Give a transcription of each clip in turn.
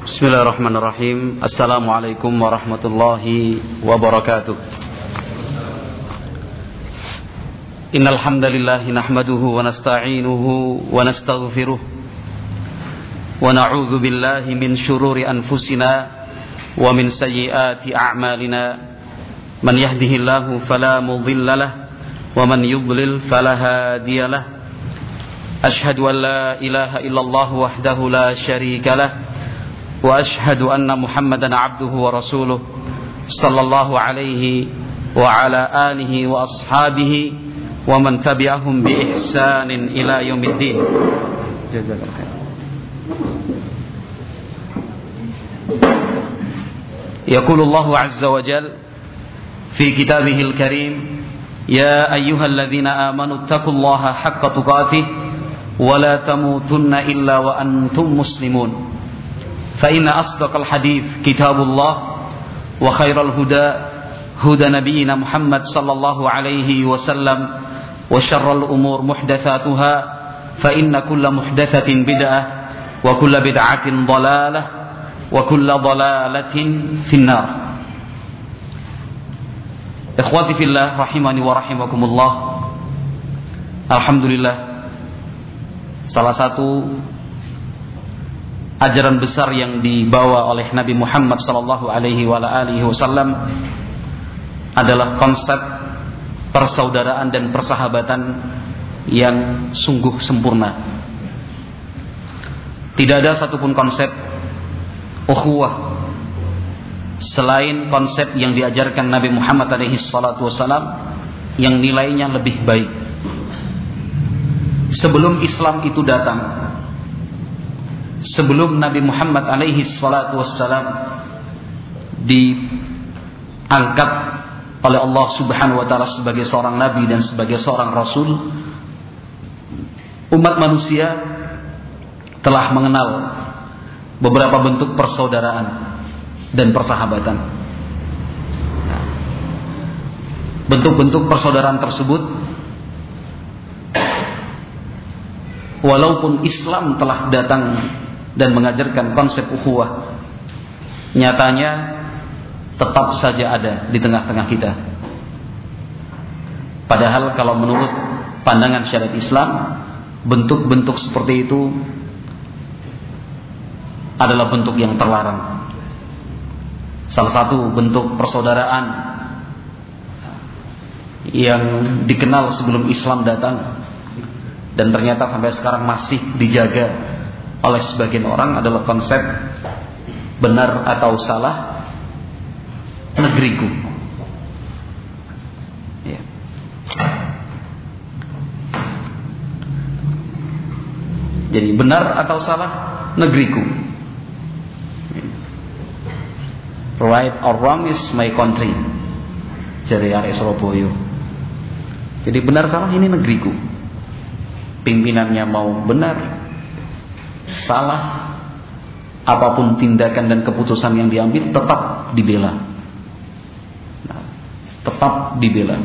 Bismillahirrahmanirrahim. Assalamualaikum warahmatullahi wabarakatuh. Innal hamdalillah nahmaduhu wa nasta'inuhu wa nastaghfiruh. Wa na'udzu billahi min shururi anfusina wa min sayyiati a'malina. Man yahdihillahu fala mudhillalah wa man yudlil fala hadiyalah. Ashhadu an la ilaha illallah wahdahu la syarika lah. وأشهد أن محمدا عبده ورسوله صلى الله عليه وعلى آله وأصحابه ومن تبعهم بإحسان إلى يوم الدين. جزاك الله خير. يقول الله عز وجل في كتابه الكريم يا أيها الذين آمنوا اتقوا الله حق تقاته ولا تموتن إلا وأنتم مسلمون. فإن أصدق الحديث كتاب الله وخير الهدى هدى نبينا محمد صلى الله عليه وسلم وشر الأمور محدثاتها فإن كل محدثة بدعة وكل بدعة ضلالة وكل ضلالة في النار. إخواتي في الله رحمني ورحمكم الله الحمد لله. Salah satu ajaran besar yang dibawa oleh Nabi Muhammad sallallahu alaihi wasallam adalah konsep persaudaraan dan persahabatan yang sungguh sempurna. Tidak ada satupun konsep ukhuwah selain konsep yang diajarkan Nabi Muhammad alaihi salatu wasallam yang nilainya lebih baik sebelum Islam itu datang sebelum Nabi Muhammad alaihi salatu wassalam diangkat oleh Allah Subhanahu wa taala sebagai seorang nabi dan sebagai seorang rasul umat manusia telah mengenal beberapa bentuk persaudaraan dan persahabatan. Bentuk-bentuk persaudaraan tersebut walaupun Islam telah datang dan mengajarkan konsep ukhuwah. Nyatanya tetap saja ada di tengah-tengah kita. Padahal kalau menurut pandangan syariat Islam bentuk-bentuk seperti itu adalah bentuk yang terlarang. Salah satu bentuk persaudaraan yang dikenal sebelum Islam datang dan ternyata sampai sekarang masih dijaga oleh sebagian orang adalah konsep benar atau salah negeriku. Ya. Jadi benar atau salah negeriku. Right or wrong is my country. Jadi Arek Surabaya. Jadi benar salah ini negeriku pimpinannya mau benar, salah, apa pun tindakan dan keputusan yang diambil tetap dibela. Nah, tetap dibela.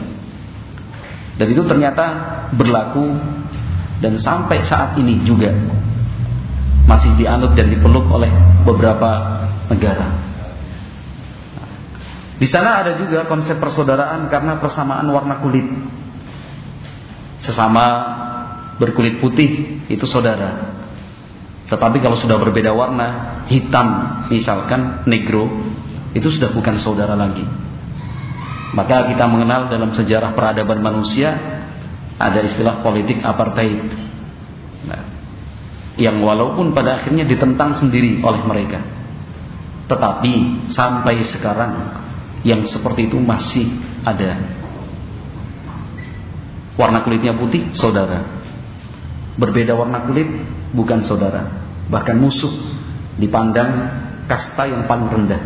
Dan itu ternyata berlaku dan sampai saat ini juga masih dianut dan dipeluk oleh beberapa negara. Di sana ada juga konsep persaudaraan karena persamaan warna kulit. Sesama berkulit putih itu saudara. Tetapi kalau sudah berbeda warna, hitam misalkan negro, itu sudah bukan saudara lagi. Maka kita mengenal dalam sejarah peradaban manusia ada istilah politik apartheid. Nah, yang walaupun pada akhirnya ditentang sendiri oleh mereka. Tetapi sampai sekarang yang seperti itu masih ada. Warna kulitnya putih, saudara berbeda warna kulit bukan saudara, bahkan musuh dipandang kasta yang paling rendah.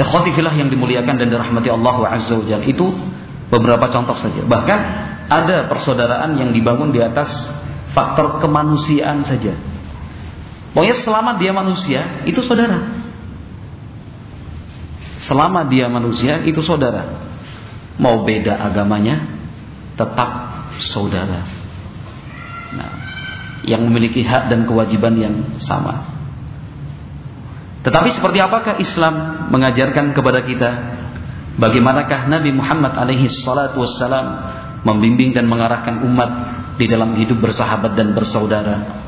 Ikhwati filah yang dimuliakan dan dirahmati Allah Azza wa itu beberapa contoh saja. Bahkan ada persaudaraan yang dibangun di atas faktor kemanusiaan saja. Pokoknya selama dia manusia itu saudara. Selama dia manusia itu saudara. Mau beda agamanya tetap saudara. Nah, yang memiliki hak dan kewajiban yang sama. Tetapi seperti apakah Islam mengajarkan kepada kita bagaimanakah Nabi Muhammad alaihi salatu wassalam membimbing dan mengarahkan umat di dalam hidup bersahabat dan bersaudara.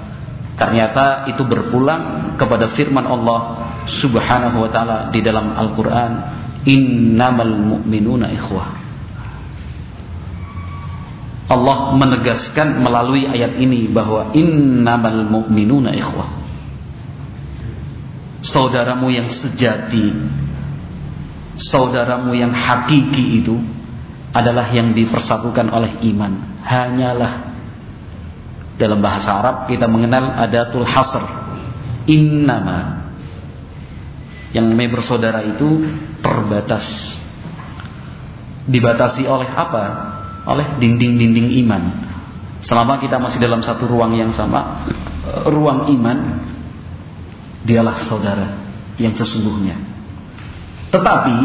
Ternyata itu berpulang kepada firman Allah Subhanahu wa taala di dalam Al-Qur'an, "Innamal mu'minuna ikhwah." Allah menegaskan melalui ayat ini bahwa innamal mu'minuna ikhwah. Saudaramu yang sejati, saudaramu yang hakiki itu adalah yang dipersatukan oleh iman. Hanyalah dalam bahasa Arab kita mengenal adatul hasr. Innama yang namanya bersaudara itu terbatas. Dibatasi oleh apa? Oleh dinding-dinding iman. Selama kita masih dalam satu ruang yang sama, ruang iman, dialah saudara yang sesungguhnya. Tetapi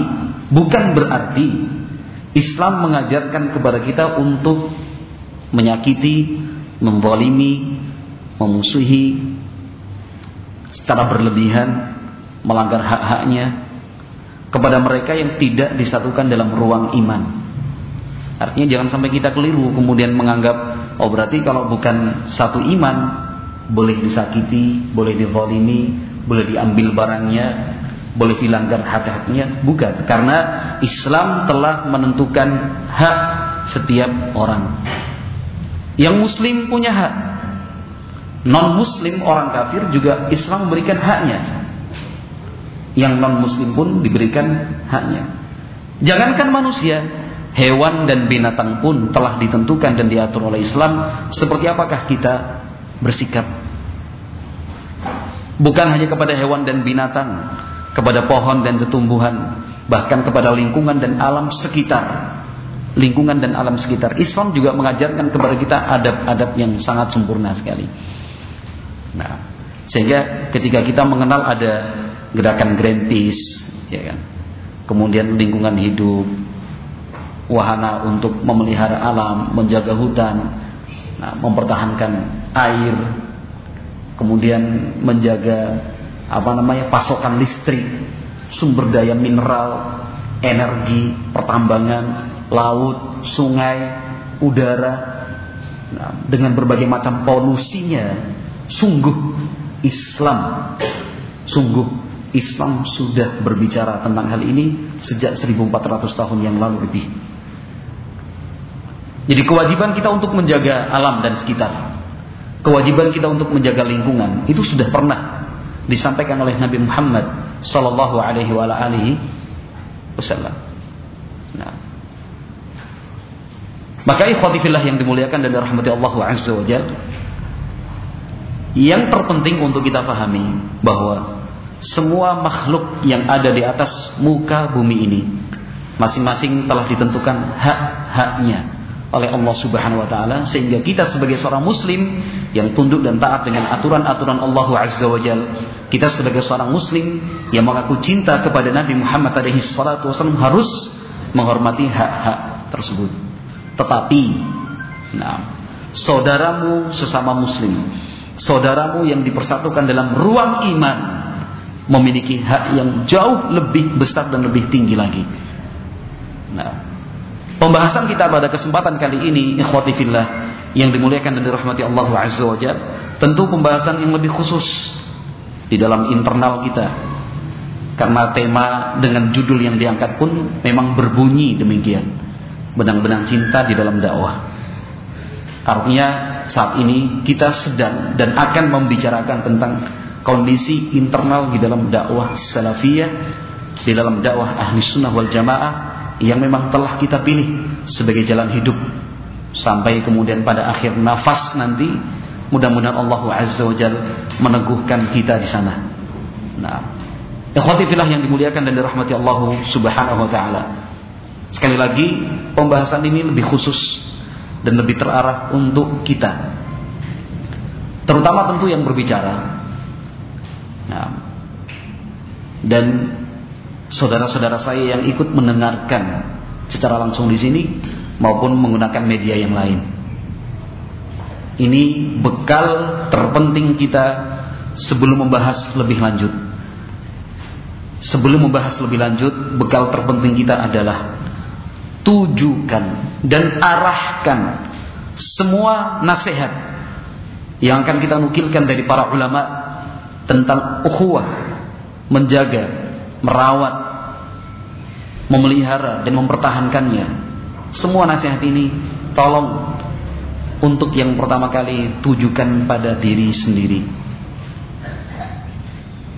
bukan berarti Islam mengajarkan kepada kita untuk menyakiti, memvolimi, memusuhi secara berlebihan, melanggar hak-haknya kepada mereka yang tidak disatukan dalam ruang iman. Artinya jangan sampai kita keliru kemudian menganggap oh berarti kalau bukan satu iman boleh disakiti, boleh dizalimi, boleh diambil barangnya, boleh dilanggar hak-haknya, bukan. Karena Islam telah menentukan hak setiap orang. Yang muslim punya hak. Non muslim orang kafir juga Islam memberikan haknya. Yang non muslim pun diberikan haknya. Jangankan manusia, hewan dan binatang pun telah ditentukan dan diatur oleh Islam. Seperti apakah kita bersikap? Bukan hanya kepada hewan dan binatang kepada pohon dan tumbuhan bahkan kepada lingkungan dan alam sekitar. Lingkungan dan alam sekitar. Islam juga mengajarkan kepada kita adab-adab yang sangat sempurna sekali. Nah sehingga ketika kita mengenal ada gerakan Greenpeace ya kan? Kemudian lingkungan hidup wahana untuk memelihara alam, menjaga hutan, nah, mempertahankan air, kemudian menjaga apa namanya pasokan listrik, sumber daya mineral, energi, pertambangan, laut, sungai, udara, nah, dengan berbagai macam polusinya, sungguh Islam, sungguh Islam sudah berbicara tentang hal ini sejak 1400 tahun yang lalu lebih. Jadi kewajiban kita untuk menjaga alam dan sekitar. Kewajiban kita untuk menjaga lingkungan itu sudah pernah disampaikan oleh Nabi Muhammad sallallahu alaihi wasallam. Nah. Maka ikhwati yang dimuliakan dan dirahmati Allah azza wajalla yang terpenting untuk kita pahami bahwa semua makhluk yang ada di atas muka bumi ini masing-masing telah ditentukan hak-haknya oleh Allah Subhanahu wa taala sehingga kita sebagai seorang muslim yang tunduk dan taat dengan aturan-aturan Allah Azza wa Jal kita sebagai seorang muslim yang mengaku cinta kepada Nabi Muhammad alaihi salatu wasallam harus menghormati hak-hak tersebut. Tetapi nah saudaramu sesama muslim saudaramu yang dipersatukan dalam ruang iman memiliki hak yang jauh lebih besar dan lebih tinggi lagi. Nah Pembahasan kita pada kesempatan kali ini ikhwati fillah yang dimuliakan dan dirahmati Allah Azza wa tentu pembahasan yang lebih khusus di dalam internal kita. Karena tema dengan judul yang diangkat pun memang berbunyi demikian. Benang-benang cinta di dalam dakwah. Artinya saat ini kita sedang dan akan membicarakan tentang kondisi internal di dalam dakwah salafiyah, di dalam dakwah ahli sunnah wal jamaah yang memang telah kita pilih sebagai jalan hidup sampai kemudian pada akhir nafas nanti mudah-mudahan Allah Azza wa Jal meneguhkan kita di sana. Nah, ikhwati fillah yang dimuliakan dan dirahmati Allah Subhanahu wa taala. Sekali lagi, pembahasan ini lebih khusus dan lebih terarah untuk kita. Terutama tentu yang berbicara. Nah, dan saudara-saudara saya yang ikut mendengarkan secara langsung di sini maupun menggunakan media yang lain. Ini bekal terpenting kita sebelum membahas lebih lanjut. Sebelum membahas lebih lanjut, bekal terpenting kita adalah tujukan dan arahkan semua nasihat yang akan kita nukilkan dari para ulama tentang ukhuwah, menjaga, merawat, memelihara dan mempertahankannya. Semua nasihat ini tolong untuk yang pertama kali tujukan pada diri sendiri.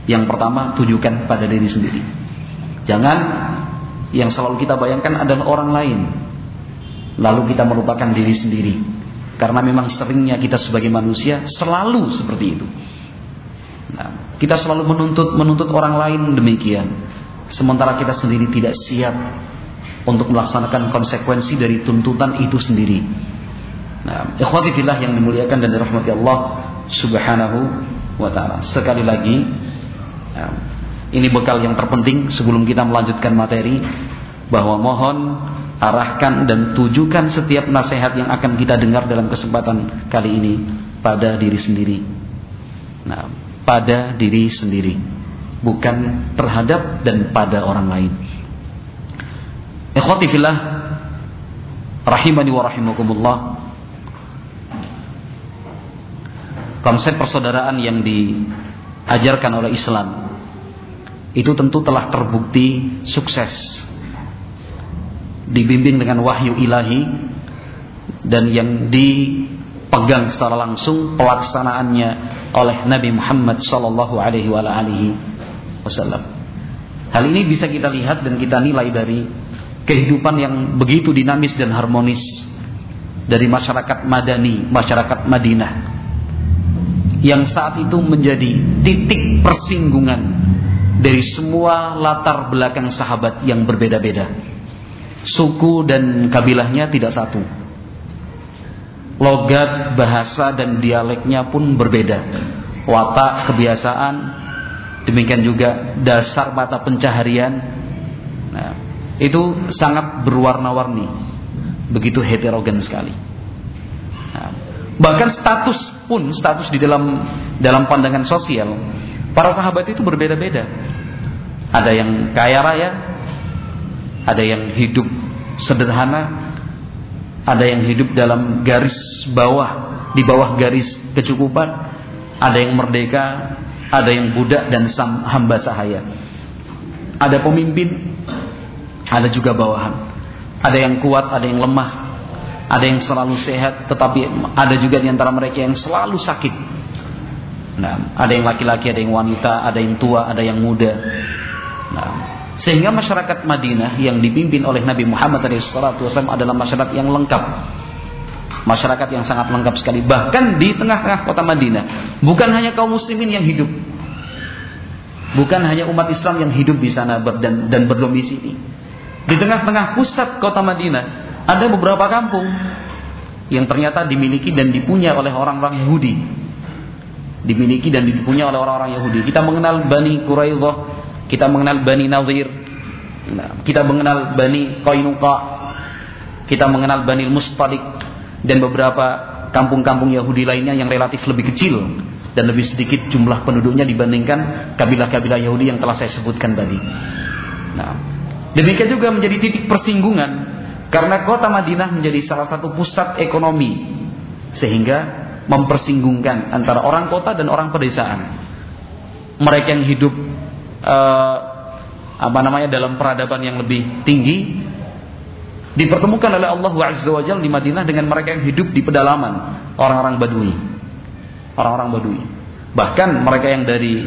Yang pertama tujukan pada diri sendiri. Jangan yang selalu kita bayangkan adalah orang lain. Lalu kita melupakan diri sendiri. Karena memang seringnya kita sebagai manusia selalu seperti itu. Nah, kita selalu menuntut menuntut orang lain demikian. Sementara kita sendiri tidak siap untuk melaksanakan konsekuensi dari tuntutan itu sendiri. Nah, ikhwati fillah yang dimuliakan dan dirahmati Allah Subhanahu wa taala. Sekali lagi, Nah, ini bekal yang terpenting sebelum kita melanjutkan materi bahwa mohon arahkan dan tujukan setiap nasihat yang akan kita dengar dalam kesempatan kali ini pada diri sendiri. Nah, pada diri sendiri, bukan terhadap dan pada orang lain. Ikhwati fillah rahimani wa rahimakumullah. Konsep persaudaraan yang diajarkan oleh Islam itu tentu telah terbukti sukses dibimbing dengan wahyu ilahi dan yang dipegang secara langsung pelaksanaannya oleh Nabi Muhammad sallallahu alaihi wasallam. Hal ini bisa kita lihat dan kita nilai dari kehidupan yang begitu dinamis dan harmonis dari masyarakat Madani, masyarakat Madinah yang saat itu menjadi titik persinggungan dari semua latar belakang sahabat yang berbeda-beda. Suku dan kabilahnya tidak satu. Logat, bahasa dan dialeknya pun berbeda. Watak, kebiasaan, demikian juga dasar mata pencaharian. Nah, itu sangat berwarna-warni. Begitu heterogen sekali. Nah, bahkan status pun status di dalam dalam pandangan sosial Para sahabat itu berbeda-beda. Ada yang kaya raya, ada yang hidup sederhana, ada yang hidup dalam garis bawah, di bawah garis kecukupan, ada yang merdeka, ada yang budak dan hamba sahaya. Ada pemimpin, ada juga bawahan. Ada yang kuat, ada yang lemah, ada yang selalu sehat, tetapi ada juga di antara mereka yang selalu sakit. Nah, ada yang laki-laki, ada yang wanita, ada yang tua, ada yang muda. Nah, sehingga masyarakat Madinah yang dipimpin oleh Nabi Muhammad SAW adalah masyarakat yang lengkap. Masyarakat yang sangat lengkap sekali. Bahkan di tengah-tengah kota Madinah. Bukan hanya kaum muslimin yang hidup. Bukan hanya umat Islam yang hidup di sana dan, dan berdomisili. Di tengah-tengah pusat kota Madinah. Ada beberapa kampung. Yang ternyata dimiliki dan dipunya oleh orang-orang Yahudi dimiliki dan dipunya oleh orang-orang Yahudi. Kita mengenal Bani Quraidah, kita mengenal Bani Nadir, kita mengenal Bani Qainuqa, kita mengenal Bani Mustalik dan beberapa kampung-kampung Yahudi lainnya yang relatif lebih kecil dan lebih sedikit jumlah penduduknya dibandingkan kabilah-kabilah Yahudi yang telah saya sebutkan tadi. Nah, demikian juga menjadi titik persinggungan karena kota Madinah menjadi salah satu pusat ekonomi sehingga mempersinggungkan antara orang kota dan orang pedesaan. Mereka yang hidup uh, apa namanya dalam peradaban yang lebih tinggi dipertemukan oleh Allah Azza wa Jalla di Madinah dengan mereka yang hidup di pedalaman, orang-orang Badui. Orang-orang Badui. Bahkan mereka yang dari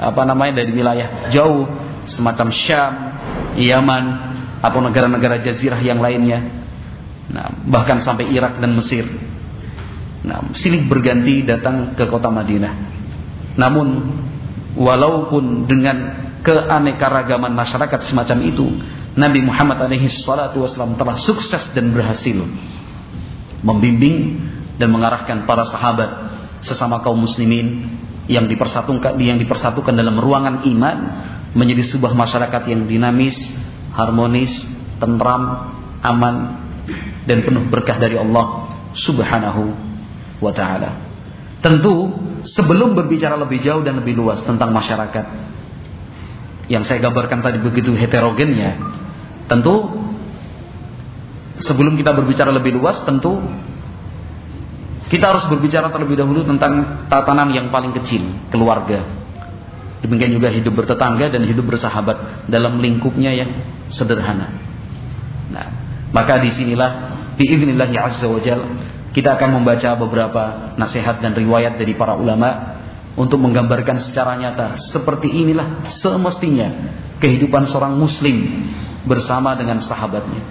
apa namanya dari wilayah jauh semacam Syam, Yaman atau negara-negara jazirah yang lainnya. Nah, bahkan sampai Irak dan Mesir Nah, silih berganti datang ke kota Madinah. Namun walaupun dengan keanekaragaman masyarakat semacam itu, Nabi Muhammad alaihi salatu wasallam telah sukses dan berhasil membimbing dan mengarahkan para sahabat sesama kaum muslimin yang dipersatukan yang dipersatukan dalam ruangan iman menjadi sebuah masyarakat yang dinamis, harmonis, tentram, aman dan penuh berkah dari Allah Subhanahu wa taala. Tentu sebelum berbicara lebih jauh dan lebih luas tentang masyarakat yang saya gambarkan tadi begitu heterogennya, tentu sebelum kita berbicara lebih luas tentu kita harus berbicara terlebih dahulu tentang tatanan yang paling kecil, keluarga. Demikian juga hidup bertetangga dan hidup bersahabat dalam lingkupnya yang sederhana. Nah, maka di sinilah biiznillahi azza wajal kita akan membaca beberapa nasihat dan riwayat dari para ulama untuk menggambarkan secara nyata seperti inilah semestinya kehidupan seorang muslim bersama dengan sahabatnya.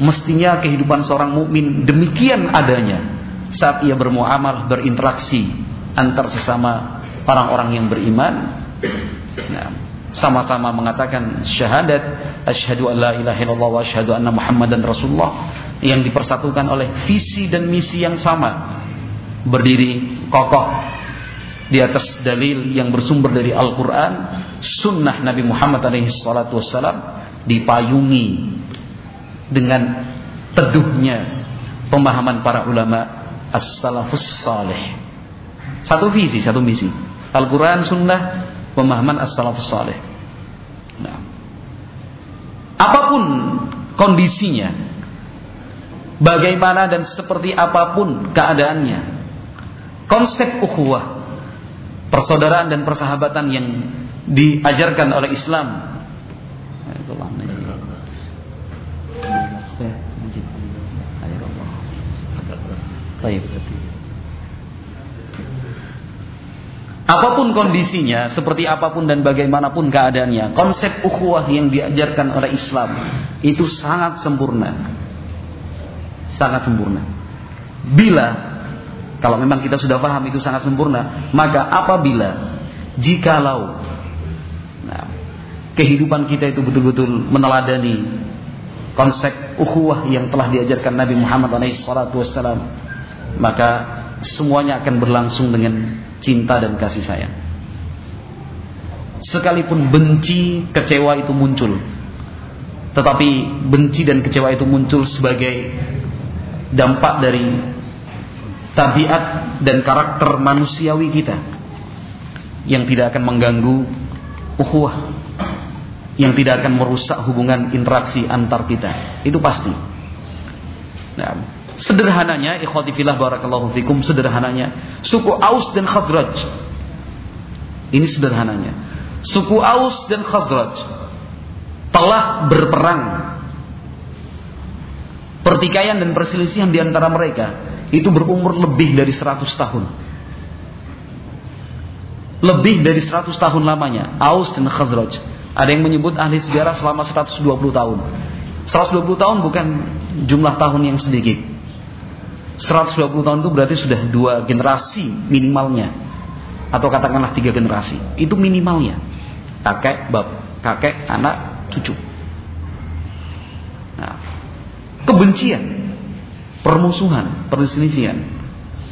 Mestinya kehidupan seorang mukmin demikian adanya saat ia bermuamalah berinteraksi antar sesama orang-orang yang beriman. Nah, sama-sama mengatakan syahadat asyhadu an la ilaha illallah wa asyhadu anna muhammadan rasulullah yang dipersatukan oleh visi dan misi yang sama berdiri kokoh di atas dalil yang bersumber dari Al-Quran sunnah Nabi Muhammad SAW dipayungi dengan teduhnya pemahaman para ulama as-salafus salih satu visi, satu misi Al-Quran, sunnah pemahaman as-salafus salih. Nah. Apa pun kondisinya, bagaimana dan seperti apa pun keadaannya, konsep ukhuwah, persaudaraan dan persahabatan yang diajarkan oleh Islam. Baik. Apa pun kondisinya, seperti apa pun dan bagaimanapun keadaannya, konsep ukhuwah yang diajarkan oleh Islam itu sangat sempurna. Sangat sempurna. Bila kalau memang kita sudah paham itu sangat sempurna, maka apabila jikalau nah, kehidupan kita itu betul-betul meneladani konsep ukhuwah yang telah diajarkan Nabi Muhammad SAW, maka semuanya akan berlangsung dengan cinta dan kasih sayang. Sekalipun benci, kecewa itu muncul. Tetapi benci dan kecewa itu muncul sebagai dampak dari tabiat dan karakter manusiawi kita yang tidak akan mengganggu ukhuwah yang tidak akan merusak hubungan interaksi antar kita itu pasti nah, Sederhananya, ikhwati fillah barakallahu fikum, sederhananya suku Aus dan Khazraj. Ini sederhananya. Suku Aus dan Khazraj telah berperang. Pertikaian dan perselisihan di antara mereka itu berumur lebih dari 100 tahun. Lebih dari 100 tahun lamanya Aus dan Khazraj. Ada yang menyebut ahli sejarah selama 120 tahun. 120 tahun bukan jumlah tahun yang sedikit. 120 tahun itu berarti sudah dua generasi minimalnya atau katakanlah tiga generasi itu minimalnya kakek bab kakek anak cucu nah, kebencian permusuhan perselisihan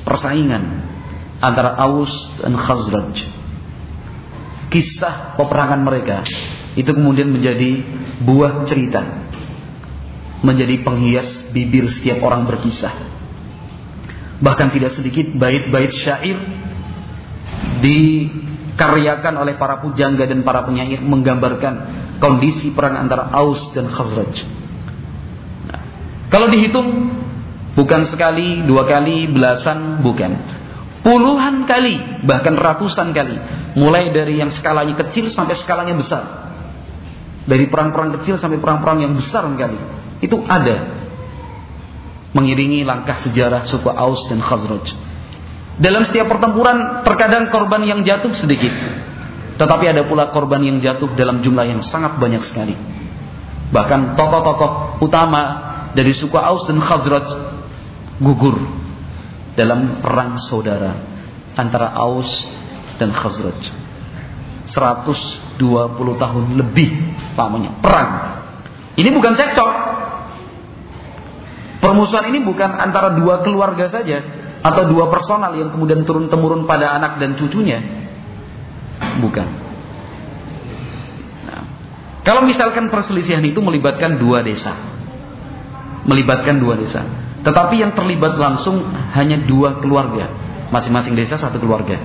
persaingan antara Aus dan Khazraj kisah peperangan mereka itu kemudian menjadi buah cerita menjadi penghias bibir setiap orang berkisah bahkan tidak sedikit bait-bait syair dikaryakan oleh para pujangga dan para penyair menggambarkan kondisi perang antara Aus dan Khazraj. Kalau dihitung bukan sekali, dua kali, belasan, bukan. Puluhan kali, bahkan ratusan kali. Mulai dari yang skalanya kecil sampai skalanya besar. Dari perang-perang kecil sampai perang-perang yang besar sekali. Itu ada mengiringi langkah sejarah suku Aus dan Khazraj. Dalam setiap pertempuran terkadang korban yang jatuh sedikit. Tetapi ada pula korban yang jatuh dalam jumlah yang sangat banyak sekali. Bahkan tokoh-tokoh utama dari suku Aus dan Khazraj gugur dalam perang saudara antara Aus dan Khazraj. 120 tahun lebih lamanya perang. Ini bukan cekcok, Permusuhan ini bukan antara dua keluarga saja atau dua personal yang kemudian turun temurun pada anak dan cucunya. Bukan. Nah, kalau misalkan perselisihan itu melibatkan dua desa, melibatkan dua desa, Tetapi yang terlibat langsung hanya dua keluarga, masing-masing desa satu keluarga.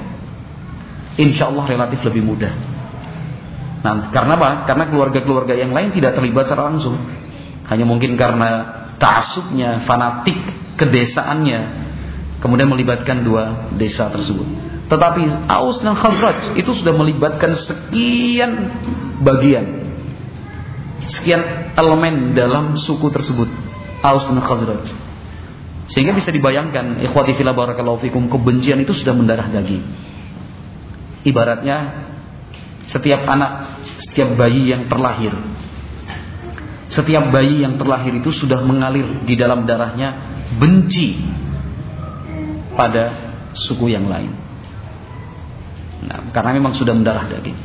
Insya Allah relatif lebih mudah. Nah, karena apa? Karena keluarga-keluarga yang lain tidak terlibat secara langsung. Hanya mungkin karena ta'asubnya, fanatik, kedesaannya, kemudian melibatkan dua desa tersebut. Tetapi Aus dan Khazraj itu sudah melibatkan sekian bagian, sekian elemen dalam suku tersebut. Aus dan Khazraj. Sehingga bisa dibayangkan, ikhwati fillah barakallahu fikum, kebencian itu sudah mendarah daging. Ibaratnya setiap anak, setiap bayi yang terlahir, setiap bayi yang terlahir itu sudah mengalir di dalam darahnya benci pada suku yang lain. Nah, karena memang sudah mendarah daging.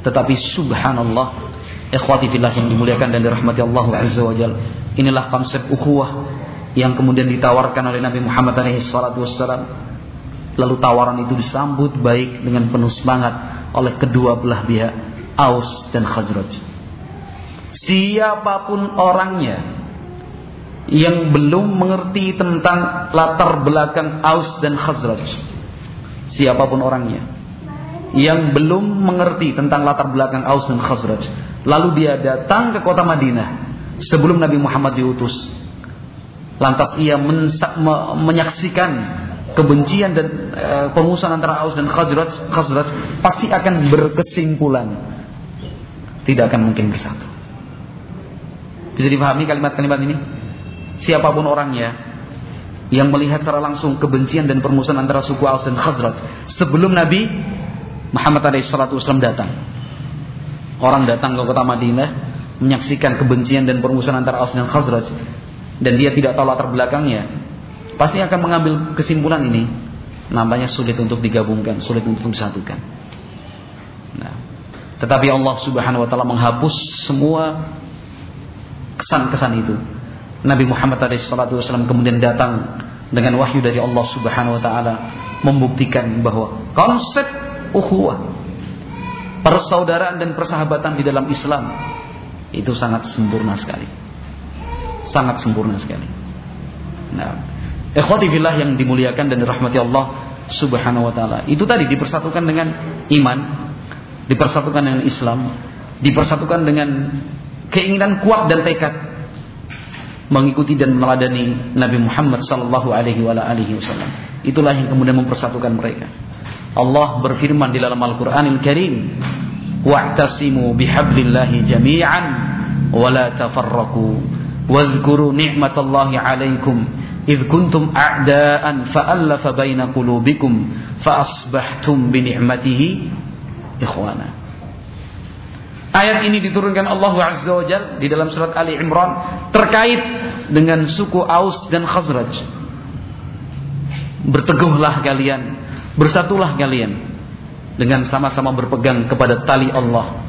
Tetapi subhanallah, ikhwati fillah yang dimuliakan dan dirahmati Allah Azza wa Jal. Inilah konsep ukhuwah yang kemudian ditawarkan oleh Nabi Muhammad SAW. Lalu tawaran itu disambut baik dengan penuh semangat oleh kedua belah pihak, Aus dan Khazraj. Siapa pun orangnya yang belum mengerti tentang latar belakang Aus dan Khazraj, siapa pun orangnya, yang belum mengerti tentang latar belakang Aus dan Khazraj. Lalu dia datang ke kota Madinah sebelum Nabi Muhammad diutus. Lantas ia menyaksikan kebencian dan e, pemusuhan antara Aus dan Khazraj, Khazraj pasti akan berkesimpulan tidak akan mungkin bersatu. Bisa dipahami kalimat-kalimat ini? Siapa pun orangnya yang melihat secara langsung kebencian dan permusuhan antara suku Aus dan Khazraj sebelum Nabi Muhammad SAW datang. Orang datang ke kota Madinah menyaksikan kebencian dan permusuhan antara Aus dan Khazraj dan dia tidak tahu latar belakangnya, pasti akan mengambil kesimpulan ini. Namanya sulit untuk digabungkan, sulit untuk disatukan. Nah, tetapi Allah Subhanahu wa taala menghapus semua kesan-kesan itu. Nabi Muhammad SAW kemudian datang dengan wahyu dari Allah Subhanahu wa taala membuktikan bahwa konsep ukhuwah, persaudaraan dan persahabatan di dalam Islam itu sangat sempurna sekali. Sangat sempurna sekali. Nah, ikhwati fillah yang dimuliakan dan dirahmati Allah Subhanahu wa taala. Itu tadi dipersatukan dengan iman, dipersatukan dengan Islam, dipersatukan dengan keinginan kuat dan tekad mengikuti dan meneladani Nabi Muhammad sallallahu alaihi wasallam. Itulah yang kemudian mempersatukan mereka. Allah berfirman di dalam Al-Qur'anil Karim, "Wa'tasimu bihablillahi jami'an wa la tafarraqu." Wadhkuru ni'matallahi 'alaikum idh kuntum a'daan fa'alafa baina qulubikum fa asbahtum bi ni'matihi ikhwana. Ayat ini diturunkan Allah Azza wa Jal di dalam surat Ali Imran terkait dengan suku Aus dan Khazraj. Berteguhlah kalian Bersatulah kalian dengan sama-sama berpegang kepada tali Allah.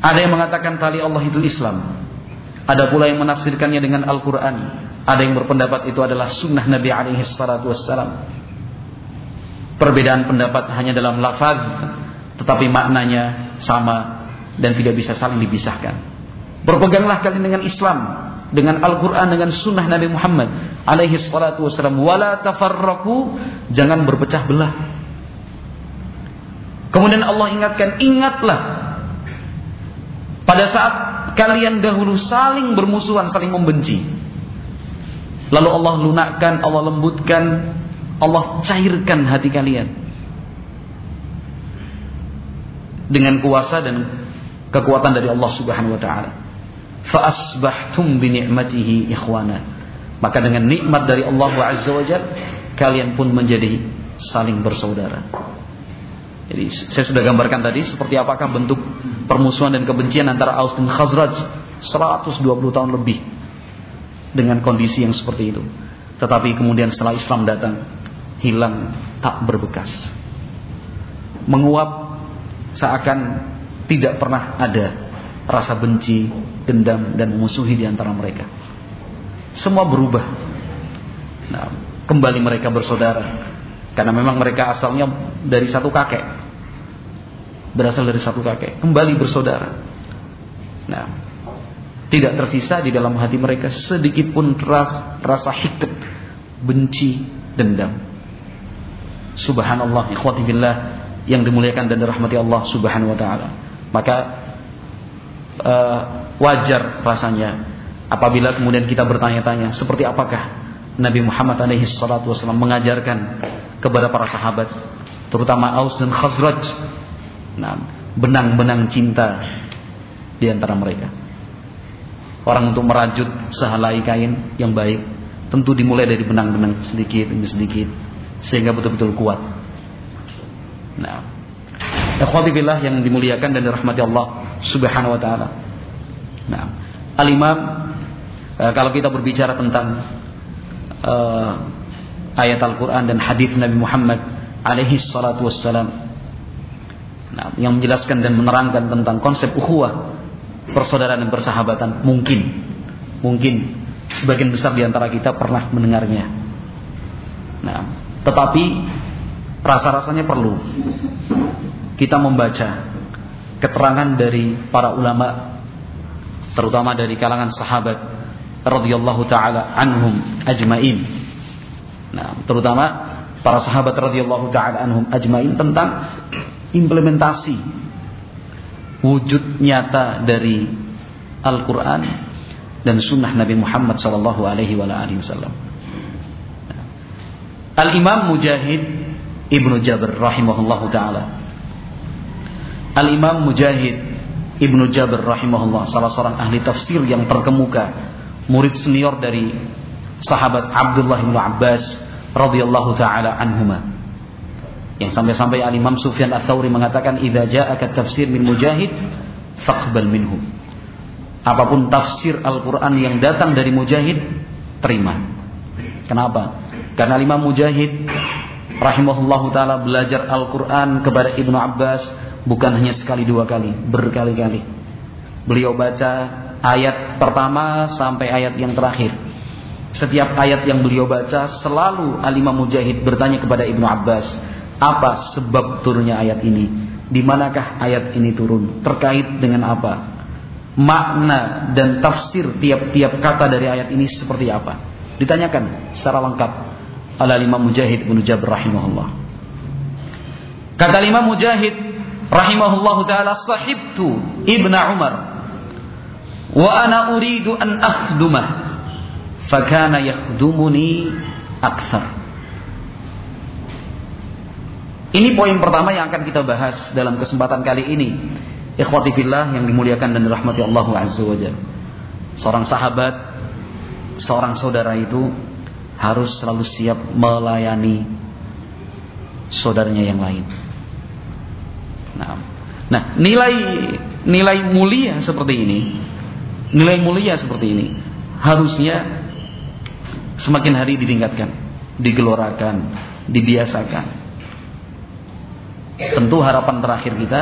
Ada yang mengatakan tali Allah itu Islam. Ada pula yang menafsirkannya dengan Al-Quran. Ada yang berpendapat itu adalah sunnah Nabi alaihi salatu wassalam. Perbedaan pendapat hanya dalam lafaz, tetapi maknanya sama dan tidak bisa saling dipisahkan. Berpeganglah kalian dengan Islam dengan Al-Quran dengan Sunnah Nabi Muhammad alaihi salatu wassalam. Wala tafarraku jangan berpecah belah. Kemudian Allah ingatkan ingatlah pada saat kalian dahulu saling bermusuhan saling membenci. Lalu Allah lunakkan Allah lembutkan Allah cairkan hati kalian. Dengan kuasa dan kekuatan dari Allah Subhanahu wa taala fa asbahtum bi ni'matihi ikhwana. Maka dengan nikmat dari Allah Azza wa Jalla kalian pun menjadi saling bersaudara. Jadi saya sudah gambarkan tadi seperti apakah bentuk permusuhan dan kebencian antara Aus dan Khazraj 120 tahun lebih dengan kondisi yang seperti itu. Tetapi kemudian setelah Islam datang hilang tak berbekas. Menguap seakan tidak pernah ada rasa benci, dendam dan memusuhi di antara mereka. Semua berubah. Nah, kembali mereka bersaudara. Karena memang mereka asalnya dari satu kakek. Berasal dari satu kakek, kembali bersaudara. Nah, Tidak tersisa di dalam hati mereka sedikit pun ras, rasa hikap, benci, dendam. Subhanallah, ikhwati billah yang dimuliakan dan dirahmati Allah Subhanahu wa taala. Maka uh, wajar rasanya apabila kemudian kita bertanya-tanya seperti apakah Nabi Muhammad alaihi salatu wasallam mengajarkan kepada para sahabat terutama Aus dan Khazraj? Nah benang-benang cinta di antara mereka. Orang untuk merajut sehelai kain yang baik tentu dimulai dari benang-benang sedikit demi sedikit sehingga betul-betul kuat. Nah ikhwati yang dimuliakan dan dirahmati Allah Subhanahu wa taala. Nah al-imam eh, kalau kita berbicara tentang uh, ayat Al-Quran dan hadis Nabi Muhammad alaihi salatu wassalam. Nah, yang menjelaskan dan menerangkan tentang konsep ukhuwah persaudaraan dan persahabatan mungkin. Mungkin sebagian besar di antara kita pernah mendengarnya. Nah tetapi rasa-rasanya perlu kita membaca keterangan dari para ulama terutama dari kalangan sahabat radhiyallahu taala anhum ajmain. Nah, terutama para sahabat radhiyallahu taala anhum ajmain tentang implementasi wujud nyata dari Al-Qur'an dan sunnah Nabi Muhammad sallallahu alaihi wasallam. Al-Imam Mujahid Ibnu Jabir rahimahullahu taala. Al-Imam Mujahid Ibnu Jabir rahimahullah salah seorang ahli tafsir yang terkemuka murid senior dari sahabat Abdullah bin Abbas radhiyallahu taala anhuma. Yang sampai-sampai Al Imam Sufyan Ats-Tsauri mengatakan idza ja'aka tafsir min mujahid faqbal minhu. Apa pun tafsir Al-Qur'an yang datang dari mujahid terima. Kenapa? Karena Imam Mujahid rahimahullahu taala belajar Al-Qur'an kepada Ibnu Abbas bukan hanya sekali dua kali, berkali-kali. Beliau baca ayat pertama sampai ayat yang terakhir. Setiap ayat yang beliau baca selalu Alimah Mujahid bertanya kepada Ibnu Abbas, apa sebab turunnya ayat ini? Di manakah ayat ini turun? Terkait dengan apa? Makna dan tafsir tiap-tiap kata dari ayat ini seperti apa? Ditanyakan secara lengkap oleh Imam Mujahid bin Jabir rahimahullah. Kata Imam Mujahid rahimahullah taala sahibtu Ibnu Umar wa ana uridu an akhdumah fakana yakhdumuni akthar. Ini poin pertama yang akan kita bahas dalam kesempatan kali ini. Ikhwati fillah yang dimuliakan dan dirahmati Allah azza wajalla seorang sahabat seorang saudara itu harus selalu siap melayani saudaranya yang lain nah nah nilai nilai mulia seperti ini nilai mulia seperti ini harusnya semakin hari ditingkatkan, digelorakan, dibiasakan. Tentu harapan terakhir kita,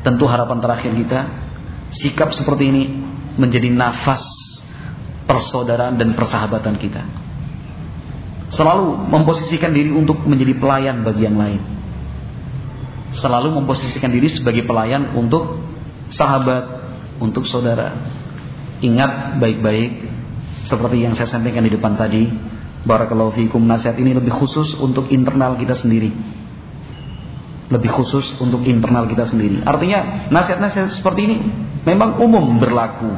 tentu harapan terakhir kita, sikap seperti ini menjadi nafas persaudaraan dan persahabatan kita. Selalu memposisikan diri untuk menjadi pelayan bagi yang lain. Selalu memposisikan diri sebagai pelayan untuk sahabat, untuk saudara. Ingat baik-baik seperti yang saya sampaikan di depan tadi. Barakallahu fikum nasihat ini lebih khusus untuk internal kita sendiri. Lebih khusus untuk internal kita sendiri. Artinya nasihat-nasihat seperti ini memang umum berlaku.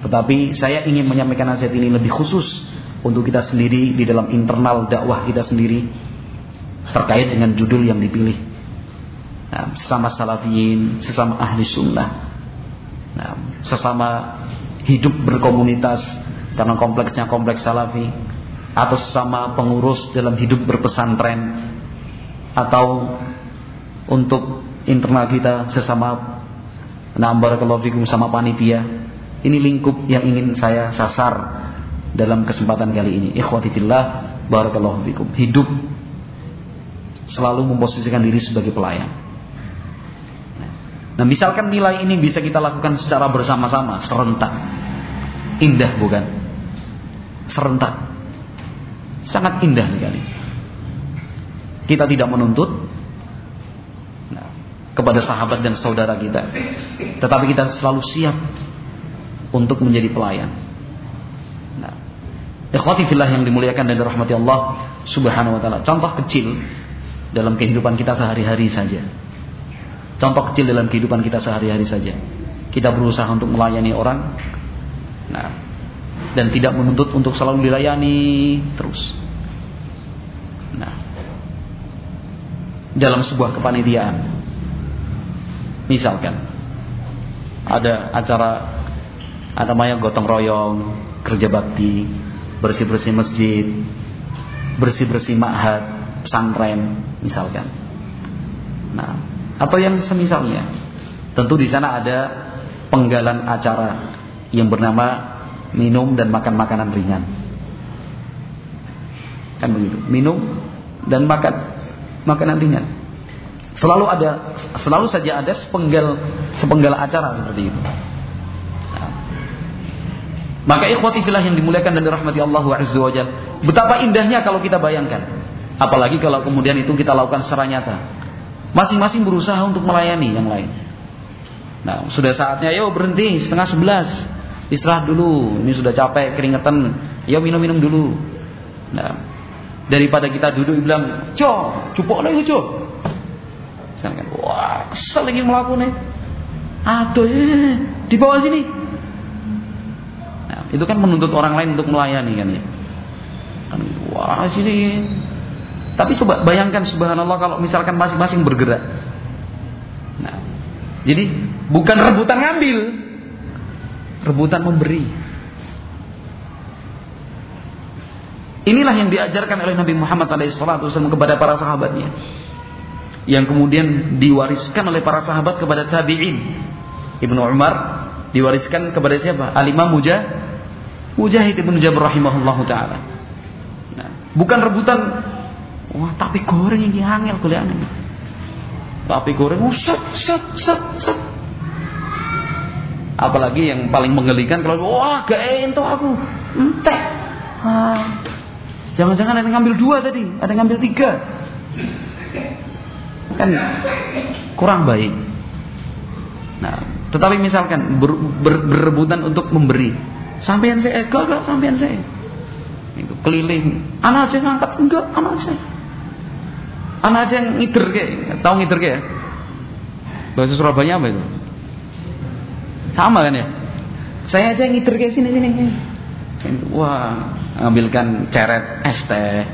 Tetapi saya ingin menyampaikan nasihat ini lebih khusus untuk kita sendiri di dalam internal dakwah kita sendiri terkait dengan judul yang dipilih. Nah, sesama salafiyin, sesama ahli sunnah, nah, sesama hidup berkomunitas karena kompleksnya kompleks salafi atau sesama pengurus dalam hidup berpesantren atau untuk internal kita sesama nambar kalau sama panitia ini lingkup yang ingin saya sasar dalam kesempatan kali ini. Ikhwati fillah barakallahu fikum. Hidup selalu memposisikan diri sebagai pelayan Nah misalkan nilai ini bisa kita lakukan secara bersama-sama, serentak. Indah bukan? Serentak. Sangat indah sekali. Kita tidak menuntut nah, kepada sahabat dan saudara kita. Tetapi kita selalu siap untuk menjadi pelayan. Nah, ikhwati fillah yang dimuliakan dan dirahmati Allah Subhanahu wa taala. Contoh kecil dalam kehidupan kita sehari-hari saja. Contoh kecil dalam kehidupan kita sehari-hari saja. Kita berusaha untuk melayani orang. Nah, dan tidak menuntut untuk selalu dilayani terus. Nah, dalam sebuah kepanitiaan, misalkan ada acara ada maya gotong royong, kerja bakti, bersih-bersih masjid, bersih-bersih ma'had, pesantren, misalkan. Nah, atau yang semisalnya. Tentu di sana ada penggalan acara yang bernama minum dan makan makanan ringan. Kan begitu. Minum dan makan makanan ringan. Selalu ada selalu saja ada sepenggal sepenggal acara seperti itu. Maka ikhwati filah yang dimuliakan dan dirahmati Allah Azza Betapa indahnya kalau kita bayangkan. Apalagi kalau kemudian itu kita lakukan secara nyata. Masing-masing berusaha untuk melayani yang lain. Nah, sudah saatnya, yuk berhenti setengah sebelas istirahat dulu. Ini sudah capek, keringetan. Ya minum-minum dulu. Nah, daripada kita duduk bilang, "Co, cupok lagi, Co." Misalkan, wah, kesel lagi melakukannya. Aduh, eh, di bawah sini. Nah, itu kan menuntut orang lain untuk melayani kan ya. Kan, wah, sini. Tapi coba bayangkan subhanallah kalau misalkan masing-masing bergerak. Nah, jadi bukan rebutan ngambil, rebutan memberi. Inilah yang diajarkan oleh Nabi Muhammad SAW kepada para sahabatnya. Yang kemudian diwariskan oleh para sahabat kepada tabi'in. Ibnu Umar diwariskan kepada siapa? Al-Imam Mujah, Mujahid Ibnu Jabir rahimahullah taala. Nah, bukan rebutan wah tapi goreng ini hangil kuliah Tapi goreng, oh, set, set, set, set. Apalagi yang paling menggelikan kalau wah gak ento aku. Entek. Jangan-jangan ada yang ngambil dua tadi, ada yang ngambil tiga. Kan kurang baik. Nah, tetapi misalkan ber, ber, berebutan untuk memberi, sampean saya, enggak, enggak sampean saya. Keliling, anak aja ngangkat, enggak, anak saya. Anak aja yang ngider kayak, tahu ngider kayak? Bahasa Surabaya apa itu? Sama kan ya? Saya aja ngiter kayak sini sini. Wah, ambilkan ceret es teh.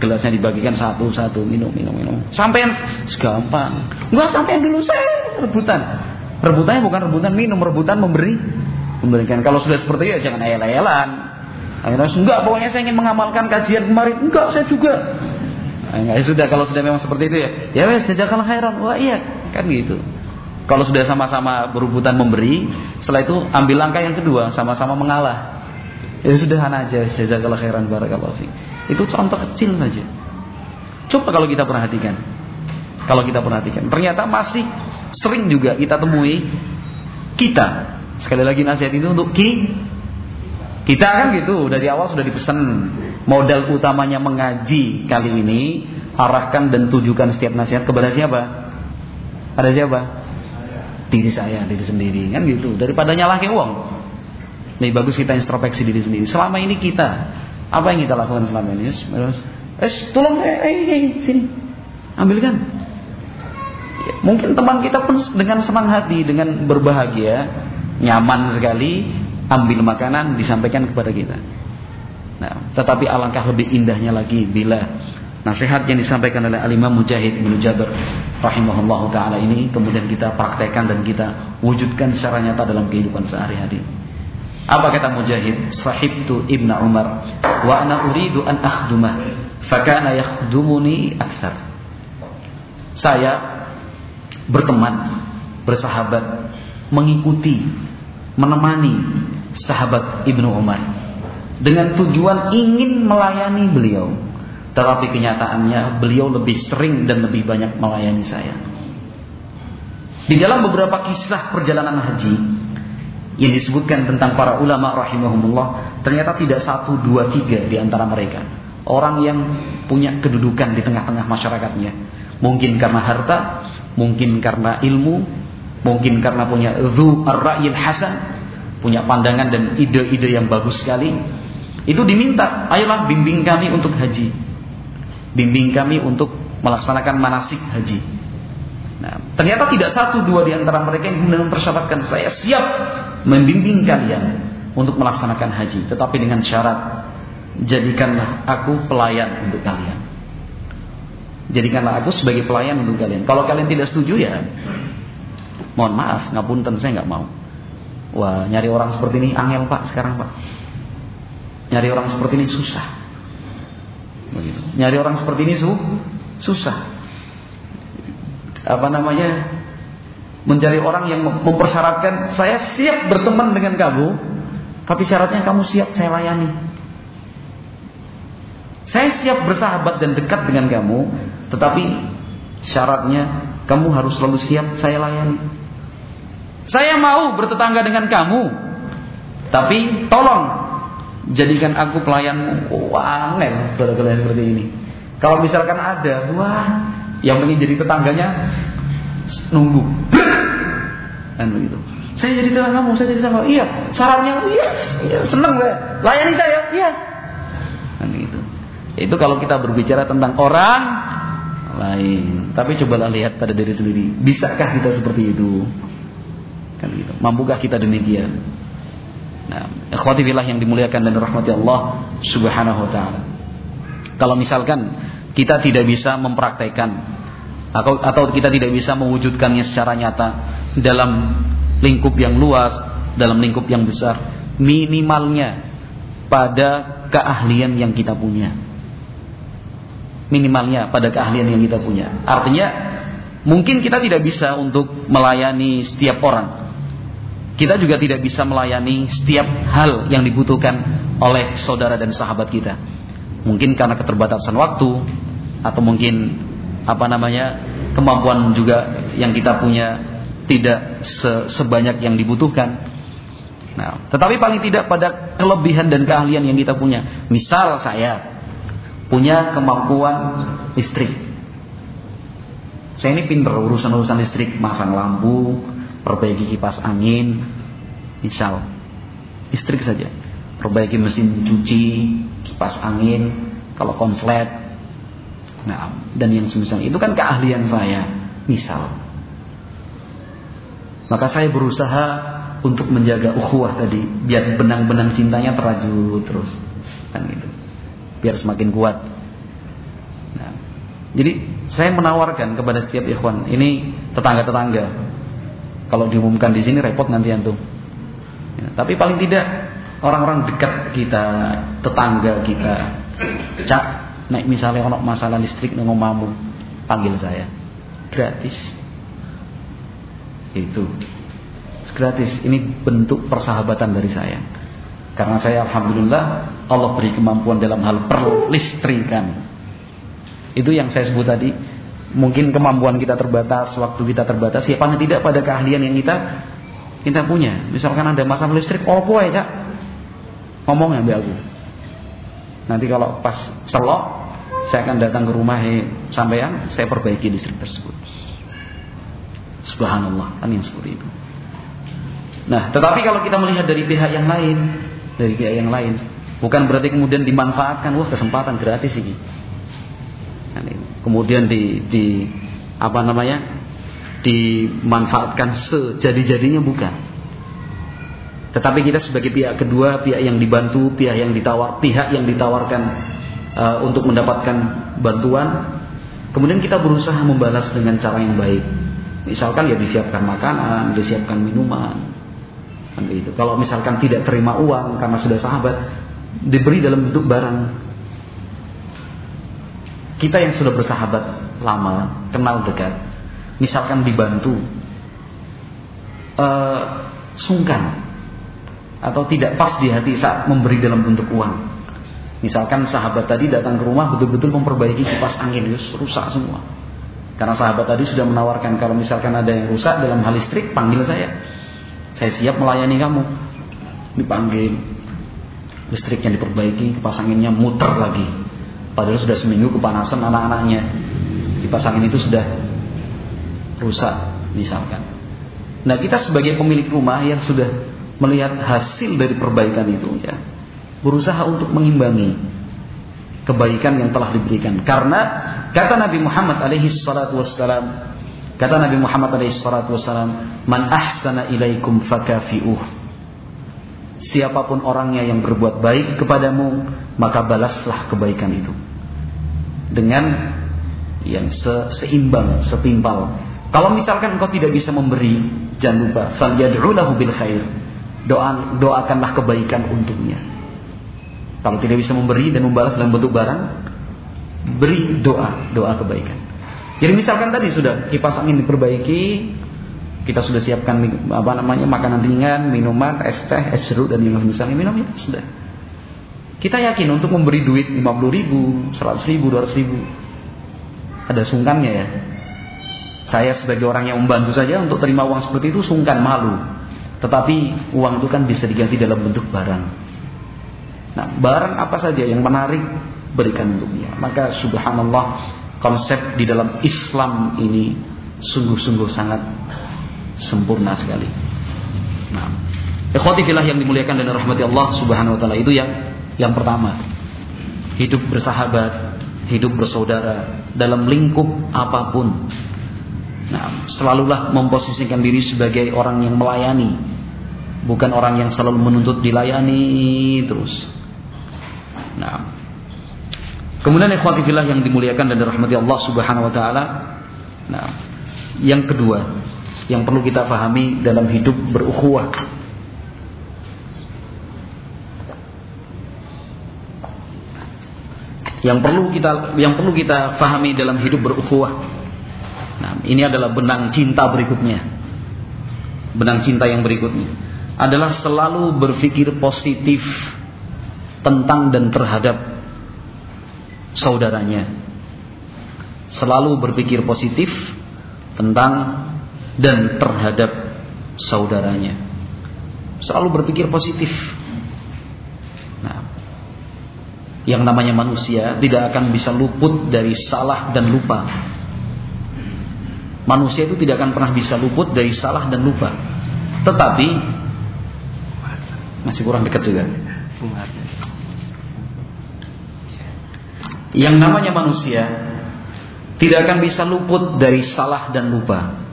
Gelasnya dibagikan satu-satu, minum, minum, minum. Sampean segampang. Enggak sampean dulu saya rebutan. Rebutannya bukan rebutan minum, rebutan memberi. Memberikan. Kalau sudah seperti itu ya jangan ayel-ayelan. Akhirnya enggak, pokoknya saya ingin mengamalkan kajian kemarin. Enggak, saya juga. Enggak, ya sudah kalau sudah memang seperti itu ya. Ya wes, jazakallah khairan. Wah iya, kan gitu. Kalau sudah sama-sama berebutan memberi, setelah itu ambil langkah yang kedua, sama-sama mengalah. Ya sederhana aja, jazakallahu khairan barakallahu fi. Itu contoh kecil saja. Coba kalau kita perhatikan. Kalau kita perhatikan, ternyata masih sering juga kita temui kita. Sekali lagi nasihat itu untuk ki kita kan gitu, dari awal sudah dipesan modal utamanya mengaji kali ini arahkan dan tujukan setiap nasihat kepada siapa? Pada siapa? diri saya, diri sendiri, kan gitu. Daripada nyalahin uang. Lebih bagus kita introspeksi diri sendiri. Selama ini kita, apa yang kita lakukan selama ini? Eh, tolong, eh, eh, eh, sini, ambilkan. Mungkin teman kita pun dengan senang hati, dengan berbahagia, nyaman sekali, ambil makanan disampaikan kepada kita. Nah, tetapi alangkah lebih indahnya lagi bila Nasihat yang disampaikan oleh Al-Imam Mujahid bin Jabir rahimahullah taala ini kemudian kita praktekkan dan kita wujudkan secara nyata dalam kehidupan sehari-hari. Apa kata Mujahid? Sahibtu Ibnu Umar wa ana uridu an akhdumah fakana yakhdumuni aktsar. Saya berteman, bersahabat, mengikuti, menemani sahabat Ibnu Umar dengan tujuan ingin melayani beliau tetapi kenyataannya beliau lebih sering dan lebih banyak melayani saya. Di dalam beberapa kisah perjalanan haji yang disebutkan tentang para ulama rahimahumullah, ternyata tidak satu, dua, tiga di antara mereka. Orang yang punya kedudukan di tengah-tengah masyarakatnya. Mungkin karena harta, mungkin karena ilmu, mungkin karena punya zu ar hasan, punya pandangan dan ide-ide yang bagus sekali, itu diminta, ayolah bimbing kami untuk haji. Bimbing kami untuk melaksanakan manasik haji. Nah, ternyata tidak satu dua di antara mereka yang kemudian mempersyaratkan saya siap membimbing kalian untuk melaksanakan haji, tetapi dengan syarat jadikanlah aku pelayan untuk kalian. Jadikanlah aku sebagai pelayan untuk kalian. Kalau kalian tidak setuju ya mohon maaf, ngapunten saya nggak mau. Wah, nyari orang seperti ini angel Pak sekarang Pak. Nyari orang seperti ini susah. Nyari orang seperti ini su susah. Apa namanya? Mencari orang yang mempersyaratkan saya siap berteman dengan kamu, tapi syaratnya kamu siap saya layani. Saya siap bersahabat dan dekat dengan kamu, tetapi syaratnya kamu harus selalu siap saya layani. Saya mau bertetangga dengan kamu. Tapi tolong jadikan aku pelayanmu. Wah, aneh saudara seperti ini. Kalau misalkan ada, wah, yang ingin jadi tetangganya nunggu. Dan begitu. Saya jadi tetangga kamu, saya jadi tetangga. Iya, sarannya iya, iya senang saya. Layani saya, iya. Dan begitu. Itu kalau kita berbicara tentang orang lain. Tapi cobalah lihat pada diri sendiri. Bisakah kita seperti itu? Kan gitu. Mampukah kita demikian? Nah, ikhwati billah yang dimuliakan dan dirahmati Allah Subhanahu wa taala. Kalau misalkan kita tidak bisa mempraktekkan atau atau kita tidak bisa mewujudkannya secara nyata dalam lingkup yang luas, dalam lingkup yang besar, minimalnya pada keahlian yang kita punya. Minimalnya pada keahlian yang kita punya. Artinya mungkin kita tidak bisa untuk melayani setiap orang kita juga tidak bisa melayani setiap hal yang dibutuhkan oleh saudara dan sahabat kita. Mungkin karena keterbatasan waktu atau mungkin apa namanya kemampuan juga yang kita punya tidak se sebanyak yang dibutuhkan. Nah, tetapi paling tidak pada kelebihan dan keahlian yang kita punya. Misal saya punya kemampuan listrik. Saya ini pinter urusan-urusan listrik, masang lampu, perbaiki kipas angin, misal. Listrik saja, perbaiki mesin cuci, kipas angin, kalau konslet, nah dan yang semisal itu kan keahlian saya, misal. Maka saya berusaha untuk menjaga ukhuwah tadi, biar benang-benang cintanya terajut terus, kan gitu, biar semakin kuat. Nah, jadi saya menawarkan kepada setiap ikhwan, ini tetangga-tetangga, kalau diumumkan di sini repot nanti antum. Ya, tapi paling tidak orang-orang dekat kita, tetangga kita, cak naik misalnya ono masalah listrik nang omamu, panggil saya. Gratis. Itu. Gratis. Ini bentuk persahabatan dari saya. Karena saya alhamdulillah Allah beri kemampuan dalam hal perlistrikan. Itu yang saya sebut tadi mungkin kemampuan kita terbatas, waktu kita terbatas, ya paling tidak pada keahlian yang kita kita punya. Misalkan ada masalah listrik, oh ya cak, ngomong ya aku. Nanti kalau pas selok, saya akan datang ke rumah sampean, saya perbaiki listrik tersebut. Subhanallah, kan yang seperti itu. Nah, tetapi kalau kita melihat dari pihak yang lain, dari pihak yang lain, bukan berarti kemudian dimanfaatkan, wah kesempatan gratis ini kemudian di, di apa namanya dimanfaatkan sejadi-jadinya bukan. Tetapi kita sebagai pihak kedua pihak yang dibantu pihak yang ditawar pihak yang ditawarkan uh, untuk mendapatkan bantuan kemudian kita berusaha membalas dengan cara yang baik. Misalkan ya disiapkan makanan disiapkan minuman kan itu kalau misalkan tidak terima uang karena sudah sahabat diberi dalam bentuk barang kita yang sudah bersahabat lama, kenal dekat, misalkan dibantu, uh, sungkan atau tidak pas di hati saat memberi dalam bentuk uang. Misalkan sahabat tadi datang ke rumah betul-betul memperbaiki kipas angin, yus, rusak semua. Karena sahabat tadi sudah menawarkan kalau misalkan ada yang rusak dalam hal listrik, panggil saya. Saya siap melayani kamu. Dipanggil, listriknya diperbaiki, kipas anginnya muter lagi Padahal sudah seminggu kepanasan anak-anaknya. Dipasangin itu sudah rusak misalkan. Nah kita sebagai pemilik rumah yang sudah melihat hasil dari perbaikan itu ya berusaha untuk mengimbangi kebaikan yang telah diberikan karena kata Nabi Muhammad alaihi salatu wassalam kata Nabi Muhammad alaihi salatu wassalam man ahsana ilaikum fakafi'uh siapa pun orangnya yang berbuat baik kepadamu maka balaslah kebaikan itu. Dengan yang se seimbang setimpal. Kalau misalkan engkau tidak bisa memberi jangan lupa falyad'u lahu bil khair. Doa doakanlah kebaikan untuknya. Kalau tidak bisa memberi dan membalas dalam bentuk barang beri doa doa kebaikan. Jadi misalkan tadi sudah kipas angin diperbaiki kita sudah siapkan apa namanya makanan ringan, minuman, es teh, es jeruk dan yang misalnya minum ya sudah. Kita yakin untuk memberi duit 50 ribu, 100 ribu, 200 ribu ada sungkannya ya. Saya sebagai orang yang membantu saja untuk terima uang seperti itu sungkan malu. Tetapi uang itu kan bisa diganti dalam bentuk barang. Nah, barang apa saja yang menarik berikan untuknya. Maka subhanallah konsep di dalam Islam ini sungguh-sungguh sangat sempurna sekali. Nah, ikhwati fillah yang dimuliakan dan rahmati Allah Subhanahu wa taala itu yang yang pertama. Hidup bersahabat, hidup bersaudara dalam lingkup apa pun. Nah, selalulah memposisikan diri sebagai orang yang melayani, bukan orang yang selalu menuntut dilayani terus. Nah, kemudian ikhwati fillah yang dimuliakan dan dirahmati Allah Subhanahu wa taala. Nah, yang kedua, yang perlu kita pahami dalam hidup berukhuwah. Yang perlu kita yang perlu kita pahami dalam hidup berukhuwah. Nah, ini adalah benang cinta berikutnya. Benang cinta yang berikutnya adalah selalu berpikir positif tentang dan terhadap saudaranya. Selalu berpikir positif tentang dan terhadap saudaranya. Selalu berpikir positif. Nah, yang namanya manusia tidak akan bisa luput dari salah dan lupa. Manusia itu tidak akan pernah bisa luput dari salah dan lupa. Tetapi masih kurang dekat juga. Yang namanya manusia tidak akan bisa luput dari salah dan lupa.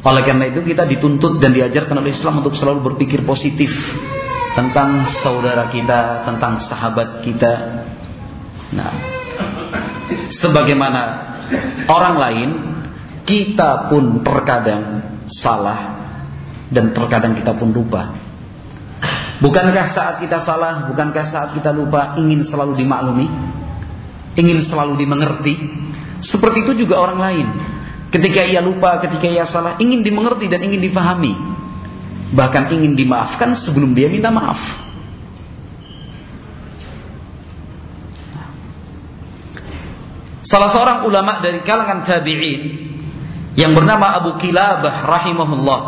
Oleh karena itu kita dituntut dan diajarkan oleh Islam untuk selalu berpikir positif tentang saudara kita, tentang sahabat kita. Nah, sebagaimana orang lain, kita pun terkadang salah dan terkadang kita pun lupa. Bukankah saat kita salah, bukankah saat kita lupa ingin selalu dimaklumi, ingin selalu dimengerti? Seperti itu juga orang lain. Ketika ia lupa, ketika ia salah, ingin dimengerti dan ingin difahami. Bahkan ingin dimaafkan sebelum dia minta maaf. Salah seorang ulama dari kalangan tabi'in yang bernama Abu Kilabah rahimahullah.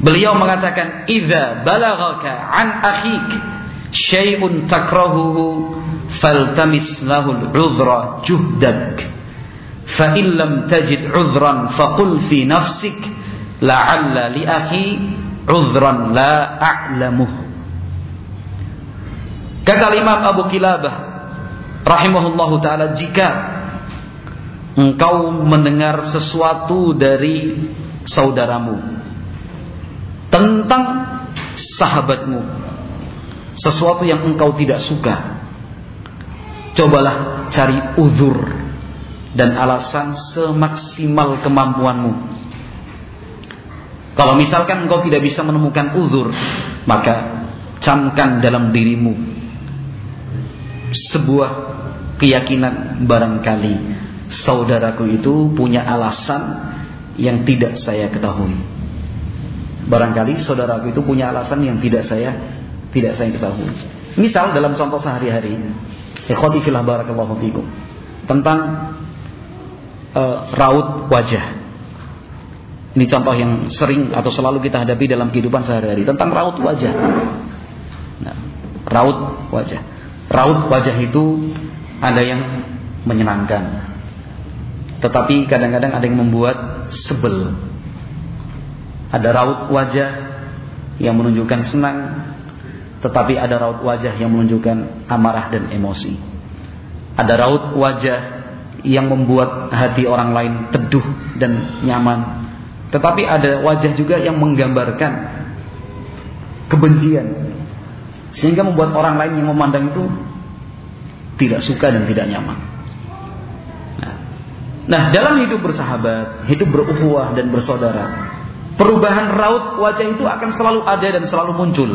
Beliau mengatakan, "Idza balaghaka an akhik syai'un takrahuhu faltamis lahu al-'udhra juhdak." Fa illam tajid udhran faqul fi nafsik la'alla li akhi udhran la kata Imam Abu Kilabah rahimahullahu taala jika engkau mendengar sesuatu dari saudaramu tentang sahabatmu sesuatu yang engkau tidak suka cobalah cari uzur dan alasan semaksimal kemampuanmu. Kalau misalkan engkau tidak bisa menemukan uzur, maka camkan dalam dirimu sebuah keyakinan barangkali saudaraku itu punya alasan yang tidak saya ketahui. Barangkali saudaraku itu punya alasan yang tidak saya tidak saya ketahui. Misal dalam contoh sehari-hari, ikhwati fillah barakallahu fikum. Tentang uh, raut wajah. Ini contoh yang sering atau selalu kita hadapi dalam kehidupan sehari-hari tentang raut wajah. Nah, raut wajah. Raut wajah itu ada yang menyenangkan. Tetapi kadang-kadang ada yang membuat sebel. Ada raut wajah yang menunjukkan senang, tetapi ada raut wajah yang menunjukkan amarah dan emosi. Ada raut wajah yang membuat hati orang lain teduh dan nyaman. Tetapi ada wajah juga yang menggambarkan kebencian. Sehingga membuat orang lain yang memandang itu tidak suka dan tidak nyaman. Nah, nah dalam hidup bersahabat, hidup berukhuwah dan bersaudara, perubahan raut wajah itu akan selalu ada dan selalu muncul.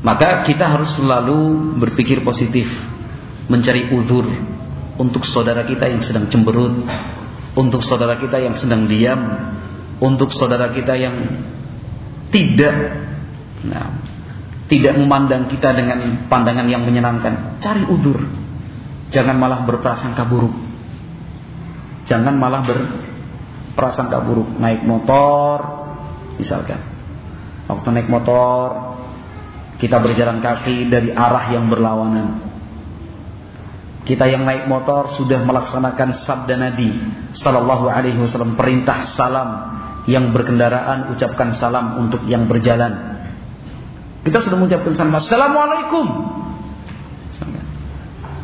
Maka kita harus selalu berpikir positif, mencari udur untuk saudara kita yang sedang cemberut, untuk saudara kita yang sedang diam, untuk saudara kita yang tidak nah, tidak memandang kita dengan pandangan yang menyenangkan. Cari udur. Jangan malah berprasangka buruk. Jangan malah berprasangka buruk. Naik motor, misalkan. Waktu naik motor, kita berjalan kaki dari arah yang berlawanan. Kita yang naik motor sudah melaksanakan sabda Nabi sallallahu alaihi wasallam perintah salam yang berkendaraan ucapkan salam untuk yang berjalan. Kita sudah mengucapkan salam Assalamualaikum.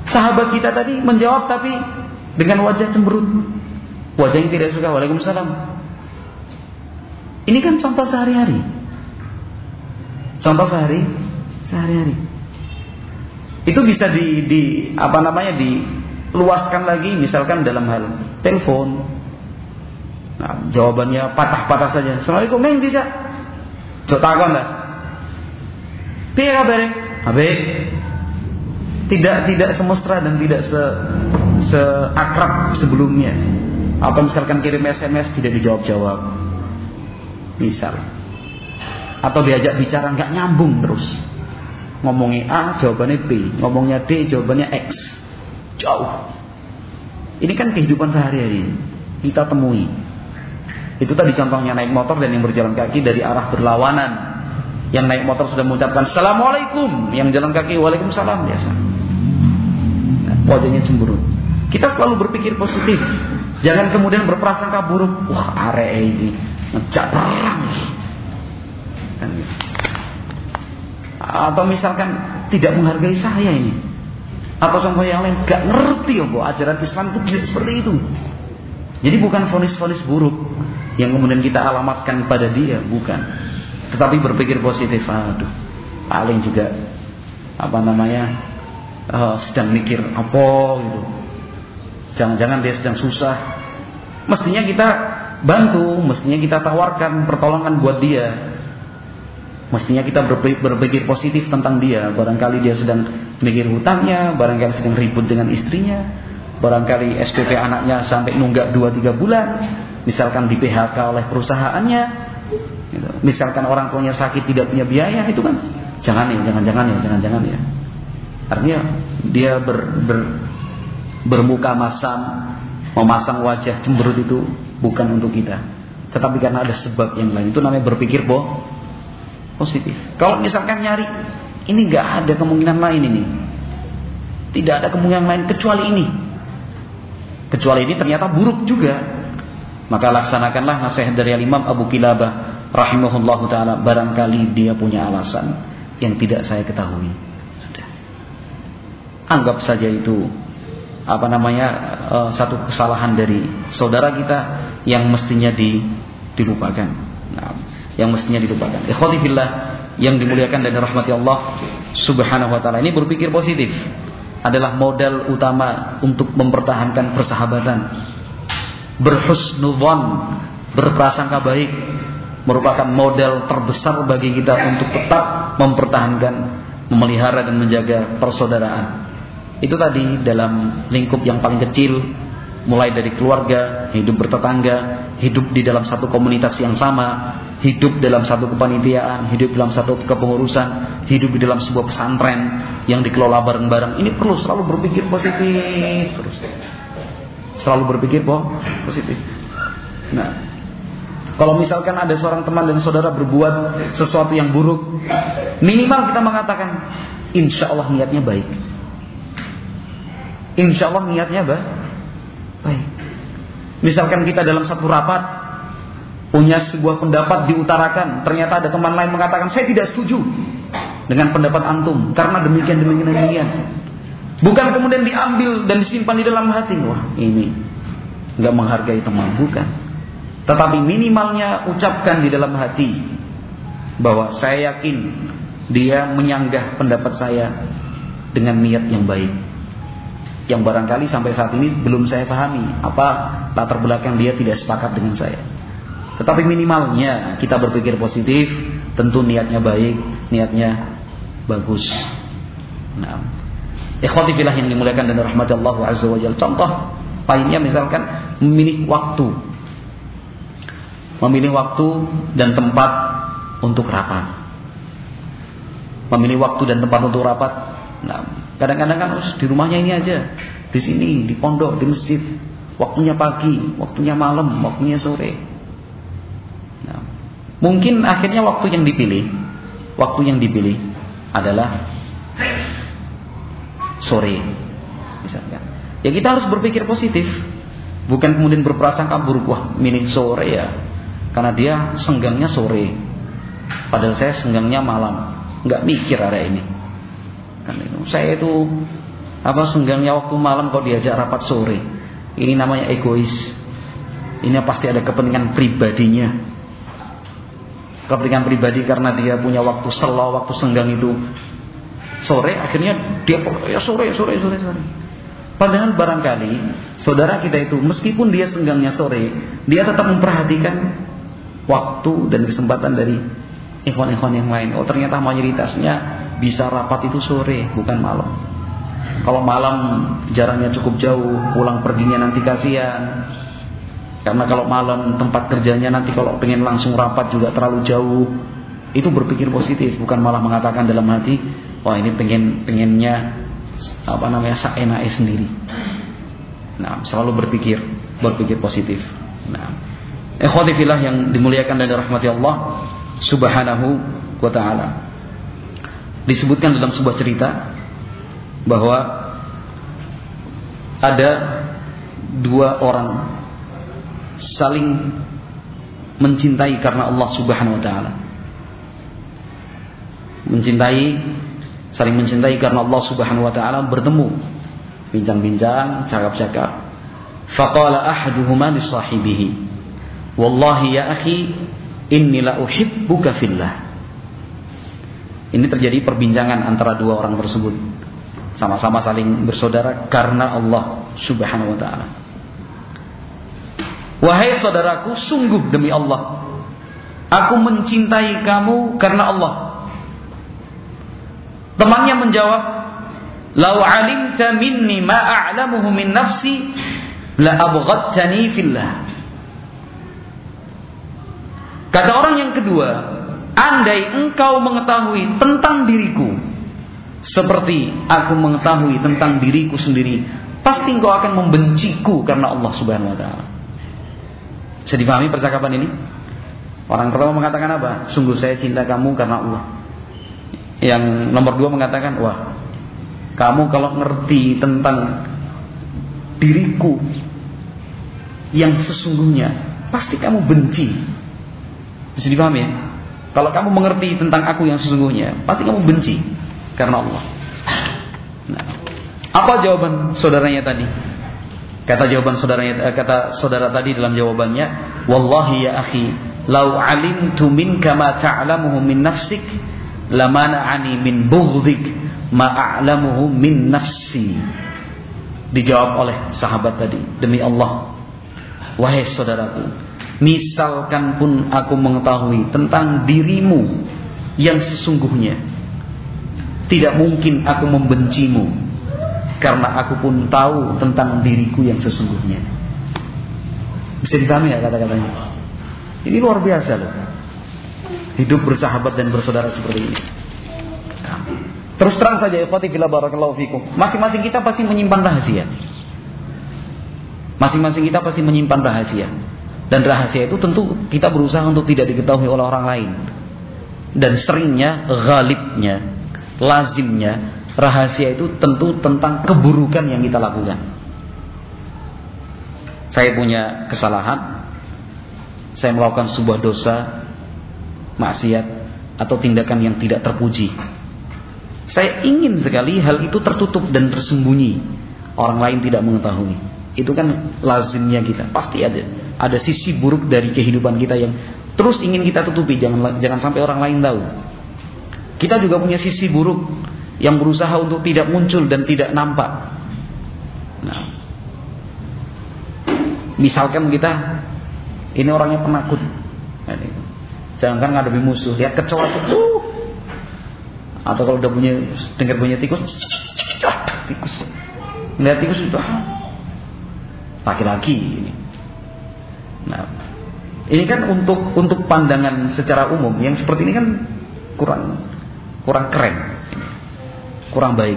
Sahabat kita tadi menjawab tapi dengan wajah cemberut. Wajah yang tidak suka. Waalaikumsalam. Ini kan contoh sehari-hari. Contoh sehari sehari-hari. Itu bisa di, di apa namanya diluaskan lagi misalkan dalam hal telepon. Nah, jawabannya patah-patah saja. Assalamualaikum, Neng tidak. Cok takon lah. Piye kabare? Tidak tidak semesra dan tidak se seakrab sebelumnya. Atau misalkan kirim SMS tidak dijawab-jawab. Misal. Atau diajak bicara nggak nyambung terus. Ngomongnya A, jawabannya B. Ngomongnya D, jawabannya X. Jauh. Ini kan kehidupan sehari-hari. Kita temui. Itu tadi contohnya naik motor dan yang berjalan kaki dari arah berlawanan. Yang naik motor sudah mengucapkan Assalamualaikum. Yang jalan kaki Waalaikumsalam biasa. Wajahnya cemberut. Kita selalu berpikir positif. Jangan kemudian berprasangka buruk. Wah, are ini ngejak perang. Kan gitu atau misalkan tidak menghargai saya ini. Atau sama yang lain gak ngerti ya bu ajaran Islam itu tidak seperti itu. Jadi bukan fonis-fonis buruk yang kemudian kita alamatkan pada dia bukan. Tetapi berpikir positif aduh paling juga apa namanya uh, sedang mikir apa gitu. Jangan-jangan dia sedang susah. Mestinya kita bantu mestinya kita tawarkan pertolongan buat dia Mestinya kita berpikir positif tentang dia. Barangkali dia sedang mikir hutangnya, barangkali sedang ribut dengan istrinya, barangkali SPP anaknya sampai nunggak 2-3 bulan, misalkan di PHK oleh perusahaannya, gitu. misalkan orang tuanya sakit tidak punya biaya, itu kan jangan ya, jangan-jangan ya, jangan-jangan ya. Artinya dia ber, ber, bermuka masam, memasang wajah cemberut itu bukan untuk kita. Tetapi karena ada sebab yang lain. Itu namanya berpikir boh positif. Kalau misalkan nyari ini nggak ada kemungkinan lain ini. Tidak ada kemungkinan lain kecuali ini. Kecuali ini ternyata buruk juga. Maka laksanakanlah nasihat dari Imam Abu Kilabah rahimahullah taala barangkali dia punya alasan yang tidak saya ketahui. Sudah. Anggap saja itu apa namanya uh, satu kesalahan dari saudara kita yang mestinya di, dilupakan. Nah, yang mestinya dilupakan. Ikhwati fillah yang dimuliakan dan dirahmati Allah Subhanahu wa taala. Ini berpikir positif adalah modal utama untuk mempertahankan persahabatan. Berhusnudzon, berprasangka baik merupakan modal terbesar bagi kita untuk tetap mempertahankan, memelihara dan menjaga persaudaraan. Itu tadi dalam lingkup yang paling kecil mulai dari keluarga, hidup bertetangga, hidup di dalam satu komunitas yang sama, hidup dalam satu kepanitiaan, hidup dalam satu kepengurusan, hidup di dalam sebuah pesantren yang dikelola bareng-bareng. Ini perlu selalu berpikir positif terus. Selalu berpikir positif. Nah, kalau misalkan ada seorang teman dan saudara berbuat sesuatu yang buruk, minimal kita mengatakan, insya Allah niatnya baik. Insya Allah niatnya. Baik. Misalkan kita dalam satu rapat, punya sebuah pendapat diutarakan, ternyata ada teman lain mengatakan saya tidak setuju dengan pendapat antum karena demikian demikian demikian. Bukan kemudian diambil dan disimpan di dalam hati. Wah, ini nggak menghargai teman, bukan. Tetapi minimalnya ucapkan di dalam hati bahwa saya yakin dia menyanggah pendapat saya dengan niat yang baik. Yang barangkali sampai saat ini belum saya pahami apa latar belakang dia tidak sepakat dengan saya. Tetapi minimalnya kita berpikir positif, tentu niatnya baik, niatnya bagus. Nah, ikhwati fillah yang dimuliakan dan rahmat Allah azza wajalla. Contoh lainnya misalkan memilih waktu. Memilih waktu dan tempat untuk rapat. Memilih waktu dan tempat untuk rapat. Nah, kadang-kadang kan harus di rumahnya ini aja, di sini, di pondok, di masjid. Waktunya pagi, waktunya malam, waktunya sore. Mungkin akhirnya waktu yang dipilih, waktu yang dipilih adalah sore misalkan. Ya kita harus berpikir positif, bukan kemudian berprasangka buruk wah milih sore ya, karena dia senggangnya sore, padahal saya senggangnya malam, nggak mikir ada ini. Kan saya itu apa senggangnya waktu malam kok diajak rapat sore, ini namanya egois. Ini pasti ada kepentingan pribadinya kepentingan pribadi karena dia punya waktu selo, waktu senggang itu sore, akhirnya dia ya sore, sore, sore, sore. Padahal barangkali saudara kita itu meskipun dia senggangnya sore, dia tetap memperhatikan waktu dan kesempatan dari ikhwan-ikhwan yang lain. Oh ternyata mayoritasnya bisa rapat itu sore, bukan malam. Kalau malam jaraknya cukup jauh, pulang perginya nanti kasihan. Karena kalau malam tempat kerjanya nanti kalau pengen langsung rapat juga terlalu jauh. Itu berpikir positif, bukan malah mengatakan dalam hati, wah ini pengen pengennya apa namanya saenake sendiri. Nah, selalu berpikir berpikir positif. Nah, ikhwati yang dimuliakan dan dirahmati Allah Subhanahu wa taala. Disebutkan dalam sebuah cerita bahwa ada dua orang saling mencintai karena Allah Subhanahu wa taala. Mencintai saling mencintai karena Allah Subhanahu wa taala bertemu bincang-bincang, cakap-cakap. Faqala ahaduhuma li sahibihi, "Wallahi ya akhi, inni la uhibbuka fillah." Ini terjadi perbincangan antara dua orang tersebut. Sama-sama saling bersaudara karena Allah Subhanahu wa taala. Wahai saudaraku, sungguh demi Allah, aku mencintai kamu karena Allah. Temannya menjawab, "Lau alimta minni ma a'lamuhu min nafsi, la abghadtani fillah." Kata orang yang kedua, andai engkau mengetahui tentang diriku seperti aku mengetahui tentang diriku sendiri, pasti engkau akan membenciku karena Allah Subhanahu wa taala. Bisa dipahami percakapan ini? Orang pertama mengatakan apa? Sungguh saya cinta kamu karena Allah. Yang nomor dua mengatakan, wah, kamu kalau ngerti tentang diriku yang sesungguhnya, pasti kamu benci. Bisa dipahami ya? Kalau kamu mengerti tentang aku yang sesungguhnya, pasti kamu benci karena Allah. Nah, apa jawaban saudaranya tadi? Kata jawaban saudaranya eh, kata saudara tadi dalam jawabannya, "Wallahi ya akhi, lau alimtu minka ma ta'lamuhu min nafsik, lamana'ani min bughdhik ma a'lamuhu min nafsi." Dijawab oleh sahabat tadi, "Demi Allah, wahai saudaraku, misalkan pun aku mengetahui tentang dirimu yang sesungguhnya, tidak mungkin aku membencimu karena aku pun tahu tentang diriku yang sesungguhnya. Bisa dipahami ya kata-katanya? Ini luar biasa loh. Hidup bersahabat dan bersaudara seperti ini. Terus terang saja Fatih barakallahu fikum. Masing-masing kita pasti menyimpan rahasia. Masing-masing kita pasti menyimpan rahasia. Dan rahasia itu tentu kita berusaha untuk tidak diketahui oleh orang lain. Dan seringnya, ghalibnya, lazimnya Rahasia itu tentu tentang keburukan yang kita lakukan. Saya punya kesalahan, saya melakukan sebuah dosa, maksiat atau tindakan yang tidak terpuji. Saya ingin sekali hal itu tertutup dan tersembunyi. Orang lain tidak mengetahui. Itu kan lazimnya kita. Pasti ada ada sisi buruk dari kehidupan kita yang terus ingin kita tutupi, jangan jangan sampai orang lain tahu. Kita juga punya sisi buruk yang berusaha untuk tidak muncul dan tidak nampak. Nah, misalkan kita ini orangnya penakut, nah, jangan kan ngadepi musuh, lihat kecoa itu, atau kalau udah punya dengar punya tikus, tikus, lihat tikus itu laki-laki ini. Nah, ini kan untuk untuk pandangan secara umum yang seperti ini kan kurang kurang keren, kurang baik.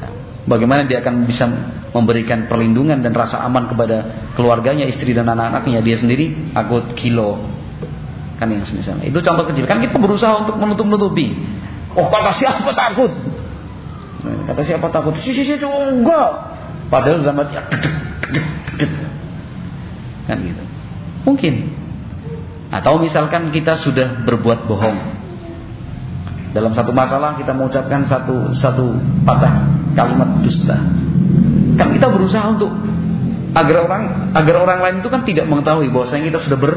Nah, bagaimana dia akan bisa memberikan perlindungan dan rasa aman kepada keluarganya, istri dan anak-anaknya, dia sendiri akut kilo. Kan yang semisalnya. Itu contoh kecil. Kan kita berusaha untuk menutup-nutupi. Oh, kata siapa takut? Nah, kata siapa takut? Si si si enggak. Padahal dalam hati kan gitu. Mungkin. Atau misalkan kita sudah berbuat bohong. Dalam satu masalah kita mengucapkan satu satu patah kalimat dusta. Kan kita berusaha untuk agar orang agar orang lain itu kan tidak mengetahui bahwasanya kita sudah ber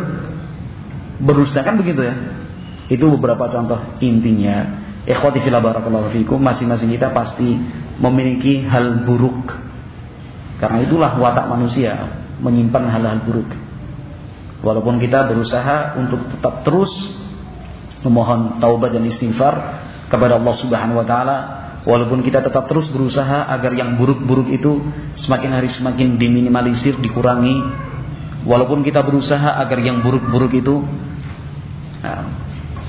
berdusta kan begitu ya. Itu beberapa contoh intinya. Ikhwati fillah barakallahu fikum masing-masing kita pasti memiliki hal buruk. Karena itulah watak manusia menyimpan hal-hal buruk. Walaupun kita berusaha untuk tetap terus memohon taubat dan istighfar kepada Allah Subhanahu wa taala, walaupun kita tetap terus berusaha agar yang buruk-buruk itu semakin hari semakin diminimalisir, dikurangi, walaupun kita berusaha agar yang buruk-buruk itu nah,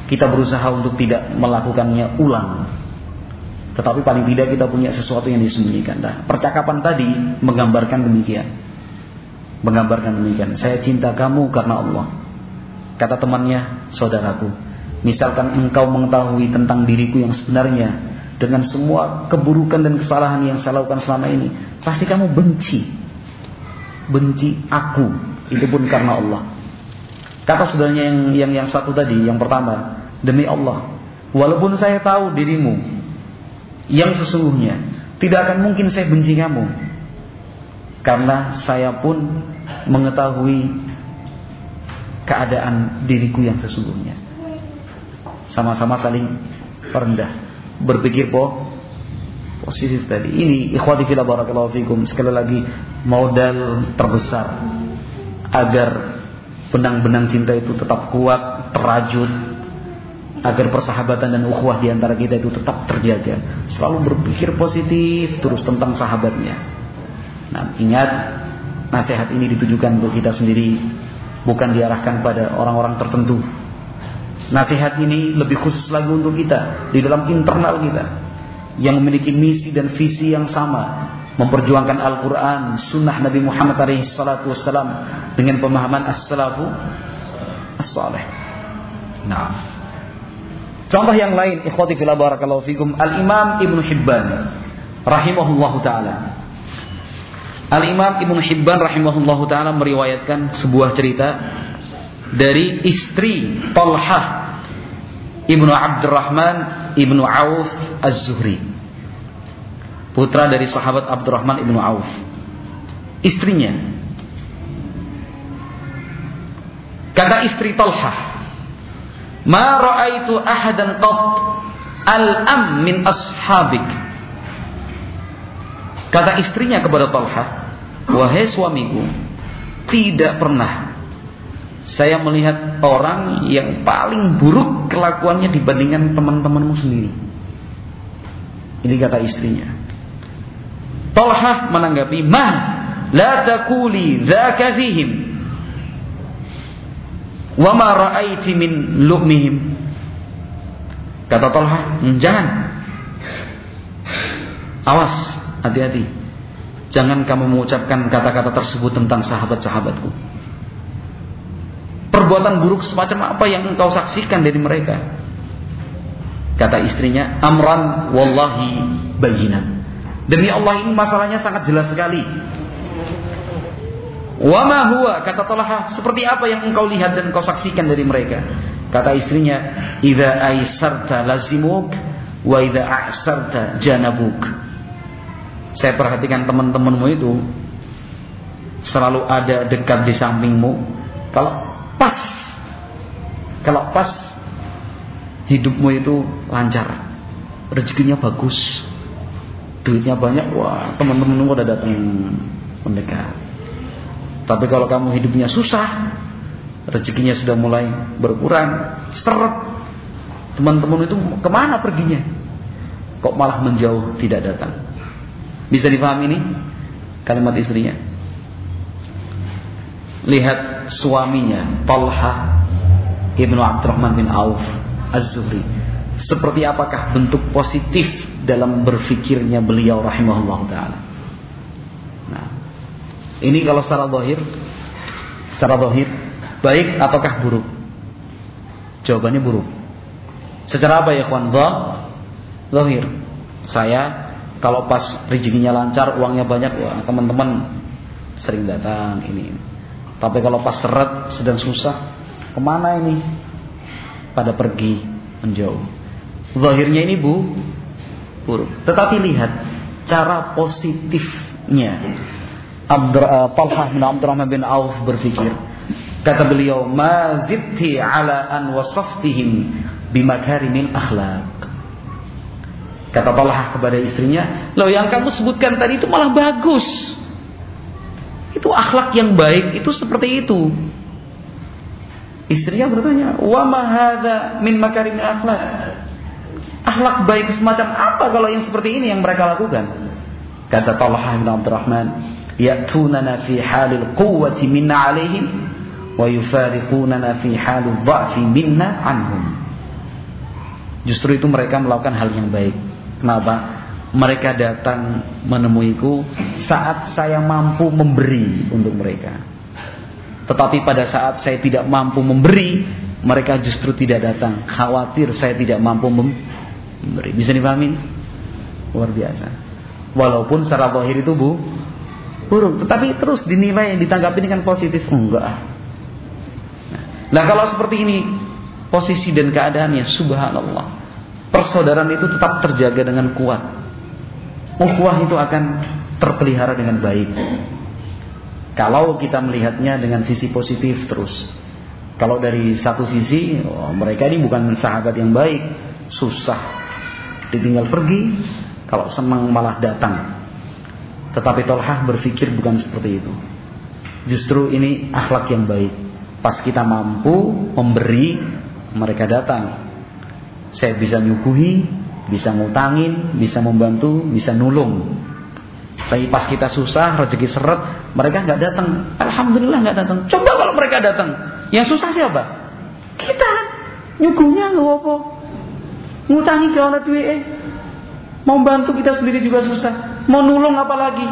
kita berusaha untuk tidak melakukannya ulang. Tetapi paling tidak kita punya sesuatu yang disembunyikan. Nah, percakapan tadi menggambarkan demikian menggambarkan demikian. Saya cinta kamu karena Allah. Kata temannya, saudaraku, misalkan engkau mengetahui tentang diriku yang sebenarnya dengan semua keburukan dan kesalahan yang saya lakukan selama ini, pasti kamu benci. Benci aku, itu pun karena Allah. Kata saudaranya yang yang yang satu tadi, yang pertama, demi Allah, walaupun saya tahu dirimu yang sesungguhnya, tidak akan mungkin saya benci kamu karena saya pun mengetahui keadaan diriku yang sesungguhnya. Sama-sama saling rendah, berpikir po positif tadi. Ini ikhwati fillah barakallahu fikum sekali lagi modal terbesar agar benang-benang cinta itu tetap kuat, terajut agar persahabatan dan ukhuwah di antara kita itu tetap terjaga. Selalu berpikir positif terus tentang sahabatnya. Nah, ingat nasihat ini ditujukan untuk kita sendiri, bukan diarahkan pada orang-orang tertentu. Nasihat ini lebih khusus lagi untuk kita di dalam internal kita yang memiliki misi dan visi yang sama, memperjuangkan Al-Qur'an, sunnah Nabi Muhammad SAW dengan pemahaman as-salafu as-salih. Nah, contoh yang lain ikhwati fillah barakallahu fikum Al-Imam Ibnu Hibban rahimahullahu taala Al-Imam Ibnu Hibban rahimahullahu taala meriwayatkan sebuah cerita dari istri Talhah Ibnu Abdurrahman Ibnu Auf Az-Zuhri. Putra dari sahabat Abdurrahman Ibnu Auf. Istrinya. Kata istri Talhah, "Ma ra'aitu ahadan qat al-am min ashabik." Kata istrinya kepada Talha, "Wahai suamiku, tidak pernah saya melihat orang yang paling buruk kelakuannya dibandingkan teman-temanmu sendiri." Ini kata istrinya. Talha menanggapi, "Mah, la takuli dzaka fihim." Wa ma ra'aiti min lu'mihim. Kata Talha, "Jangan. Awas, Hati-hati. Jangan kamu mengucapkan kata-kata tersebut tentang sahabat-sahabatku. Perbuatan buruk semacam apa yang engkau saksikan dari mereka? Kata istrinya, Amran wallahi bayinan. Demi Allah ini masalahnya sangat jelas sekali. Wa ma huwa kata Talha seperti apa yang engkau lihat dan engkau saksikan dari mereka? Kata istrinya, "Idza aisarta lazimuk wa idza a'sarta janabuk." Saya perhatikan teman-temanmu itu selalu ada dekat di sampingmu. Kalau pas kalau pas hidupmu itu lancar, rezekinya bagus, duitnya banyak, wah teman-temanmu udah datang mendekat. Tapi kalau kamu hidupnya susah, rezekinya sudah mulai berkurang, seret, teman-teman itu ke mana perginya? Kok malah menjauh tidak datang? Bisa dipahami ini kalimat istrinya? Lihat suaminya Talha Ibnu Abdurrahman bin Auf Az-Zuhri. Seperti apakah bentuk positif dalam berfikirnya beliau rahimahullah taala? Nah, ini kalau secara zahir secara zahir baik ataukah buruk? Jawabannya buruk. Secara apa ya kawan? Zahir. Saya kalau pas rezekinya lancar, uangnya banyak, teman-teman sering datang ini. Tapi kalau pas seret sedang susah, ke mana ini? Pada pergi menjauh. Zahirnya ini bu, buruk. Tetapi lihat cara positifnya. Abdur, uh, Talha bin Abdurrahman bin Auf berpikir. Kata beliau, "Ma zidti ala an wasaftihim bimakarimil akhlaq." Kata Talha kepada istrinya, "Loh yang kamu sebutkan tadi itu malah bagus. Itu akhlak yang baik, itu seperti itu." Istrinya bertanya, "Wa ma min makarim akhlak?" Akhlak baik semacam apa kalau yang seperti ini yang mereka lakukan? Kata Talha bin Abdurrahman, "Ya'tunana fi halil quwwati minna 'alaihim wa yufariqunana fi halil dha'fi minna 'anhum." Justru itu mereka melakukan hal yang baik. Kenapa? Mereka datang menemuiku saat saya mampu memberi untuk mereka. Tetapi pada saat saya tidak mampu memberi, mereka justru tidak datang. Khawatir saya tidak mampu memberi. Bisa dipahami? Luar biasa. Walaupun secara zahir itu bu, buruk. Tetapi terus dinilai, ditanggapi dengan positif. Enggak. Nah kalau seperti ini, posisi dan keadaannya, subhanallah persaudaraan itu tetap terjaga dengan kuat. Ukhuwah itu akan terpelihara dengan baik. Kalau kita melihatnya dengan sisi positif terus. Kalau dari satu sisi, oh, mereka ini bukan sahabat yang baik, susah. Ditinggal pergi, kalau senang malah datang. Tetapi Tolhah berpikir bukan seperti itu. Justru ini akhlak yang baik. Pas kita mampu memberi, mereka datang. Saya bisa nyuguhi, bisa ngutangin, bisa membantu, bisa nulung. Tapi pas kita susah, rezeki seret, mereka nggak datang. Alhamdulillah nggak datang. Coba kalau mereka datang, yang susah siapa? Kita. Nyuguhnya nggak apa. Ngutangi ke orang tua eh. Mau bantu kita sendiri juga susah. Mau nulung apalagi.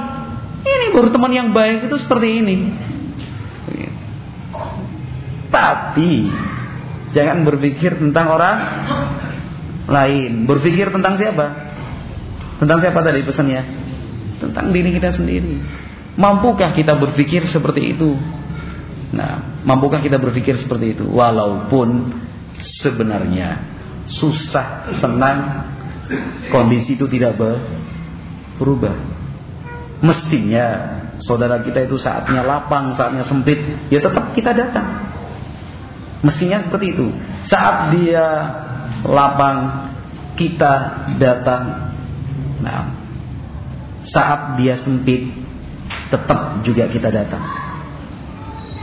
Ini baru teman yang baik itu seperti ini. Tapi jangan berpikir tentang orang lain. Berpikir tentang siapa? Tentang siapa tadi pesannya? Tentang diri kita sendiri. Mampukah kita berpikir seperti itu? Nah, mampukah kita berpikir seperti itu? Walaupun sebenarnya susah, senang, kondisi itu tidak berubah. Mestinya saudara kita itu saatnya lapang, saatnya sempit, ya tetap kita datang. Mestinya seperti itu. Saat dia lapang kita datang. Nah, saat dia sempit tetap juga kita datang.